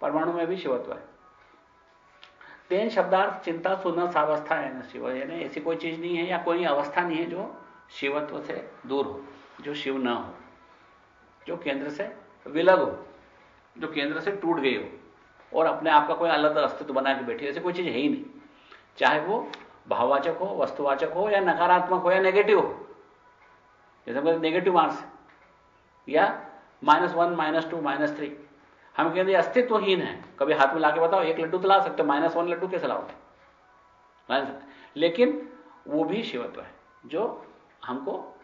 परमाणु में भी शिवत्व है। तेन शब्दार्थ चिंता सुना सावस्था है ना शिव, यानी ऐसी कोई चीज़ नहीं है या कोई अवस्था नहीं है जो शिवत्व से दूर हो, जो शिव ना हो, जो केंद्र से विलग हो, जो केंद्र से टूट गई हो, और अपने आप का कोई अलग अस्तित्व बना के बैठी ऐसी कोई चीज़ है ही नहीं। चाहे वो भाववाचक हो, वस्तुवाचक हो, या नकारात्मक हो, या नेगेटिव हो, जैसे नेगेटिव मार्क्स या minus one minus two minus three हम कहते अस्तित्वहीन है। कभी हाथ में लाके बताओ, एक लड्डू तो ला सकते हो, माइनस वन लड्डू कैसे लाओगे? लेकिन वो भी शिवत्व है, जो हमको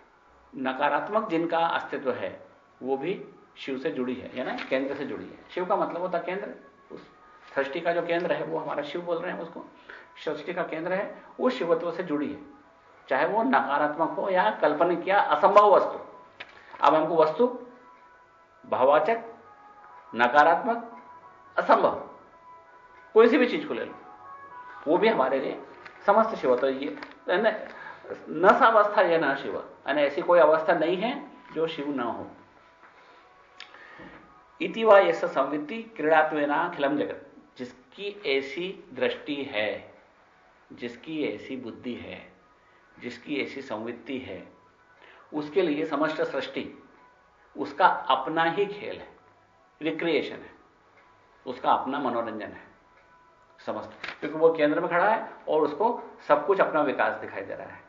नकारात्मक जिनका अस्तित्व है, वो भी शिव से जुड़ी है या ना केंद्र से जुड़ी है। शिव का मतलब होता केंद्र। उस सृष्टि का जो केंद्र है, वो हमारा शिव बोल रहे हैं उसको। सृष्टि का केंद्र है, वो शिवत्व से जुड़ी है। चाहे वो नकारात्मक हो या कल्पनिक या असंभव वस्तु। अब हमको वस्तु भाववाचक नकारात्मक, असंभव। कोई सी भी चीज़ को ले लो। वो भी हमारे लिए समस्त शिव। तो ये, न अवस्था यह न शिव। यानी ऐसी कोई अवस्था नहीं है जो शिव न हो। इति व यश संवित्ति क्रीड़ात्वेना खिलम जगत। जिसकी ऐसी दृष्टि है, जिसकी ऐसी बुद्धि है, जिसकी ऐसी संवित्ति है, उसके लिए समस्त सृष्टि, उसका अपना ही खेल है। रिक्रिएशन है। उसका अपना मनोरंजन है। समस्त। क्योंकि वो केंद्र में खड़ा है और उसको सब कुछ अपना विकास दिखाई दे रहा है।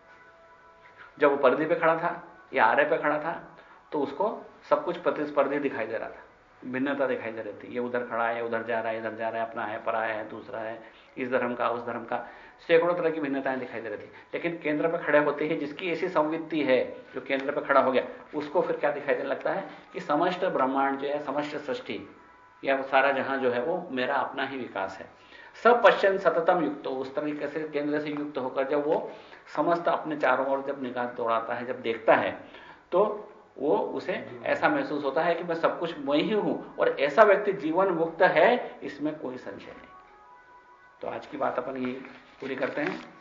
जब वो पर्दे पे खड़ा था या आरे पे खड़ा था तो उसको सब कुछ प्रतिस्पर्धी दिखाई दे रहा था। भिन्नता दिखाई दे रही थी। ये उधर खड़ा है उधर जा रहा है, इधर जा रहा है, अपना है पराया है, दूसरा है, इस धर्म का, उस धर्म का। सैकड़ों तरह की भिन्नताएँ दिखाई दे रही थी। लेकिन केंद्र पर खड़े होते ही जिसकी ऐसी संवित्ति है जो केंद्र पर खड़ा हो गया, उसको फिर क्या दिखाई देने लगता है कि समस्त ब्रह्मांड जो है, समस्त सृष्टि, या सारा जहाँ जो है, वो मेरा अपना ही विकास है। सब पश्चिम सततम युक्त हो, उस तरीके से केंद्र से युक्त होकर जब वो समस्त अपने चारों ओर जब निगाह दौड़ाता है, जब देखता है तो वो उसे ऐसा महसूस होता है कि मैं सब कुछ मैं ही हूँ और ऐसा व्यक्ति जीवन मुक्त है, इसमें कोई संशय नहीं। तो आज की बात अपन ये पूरी करते हैं।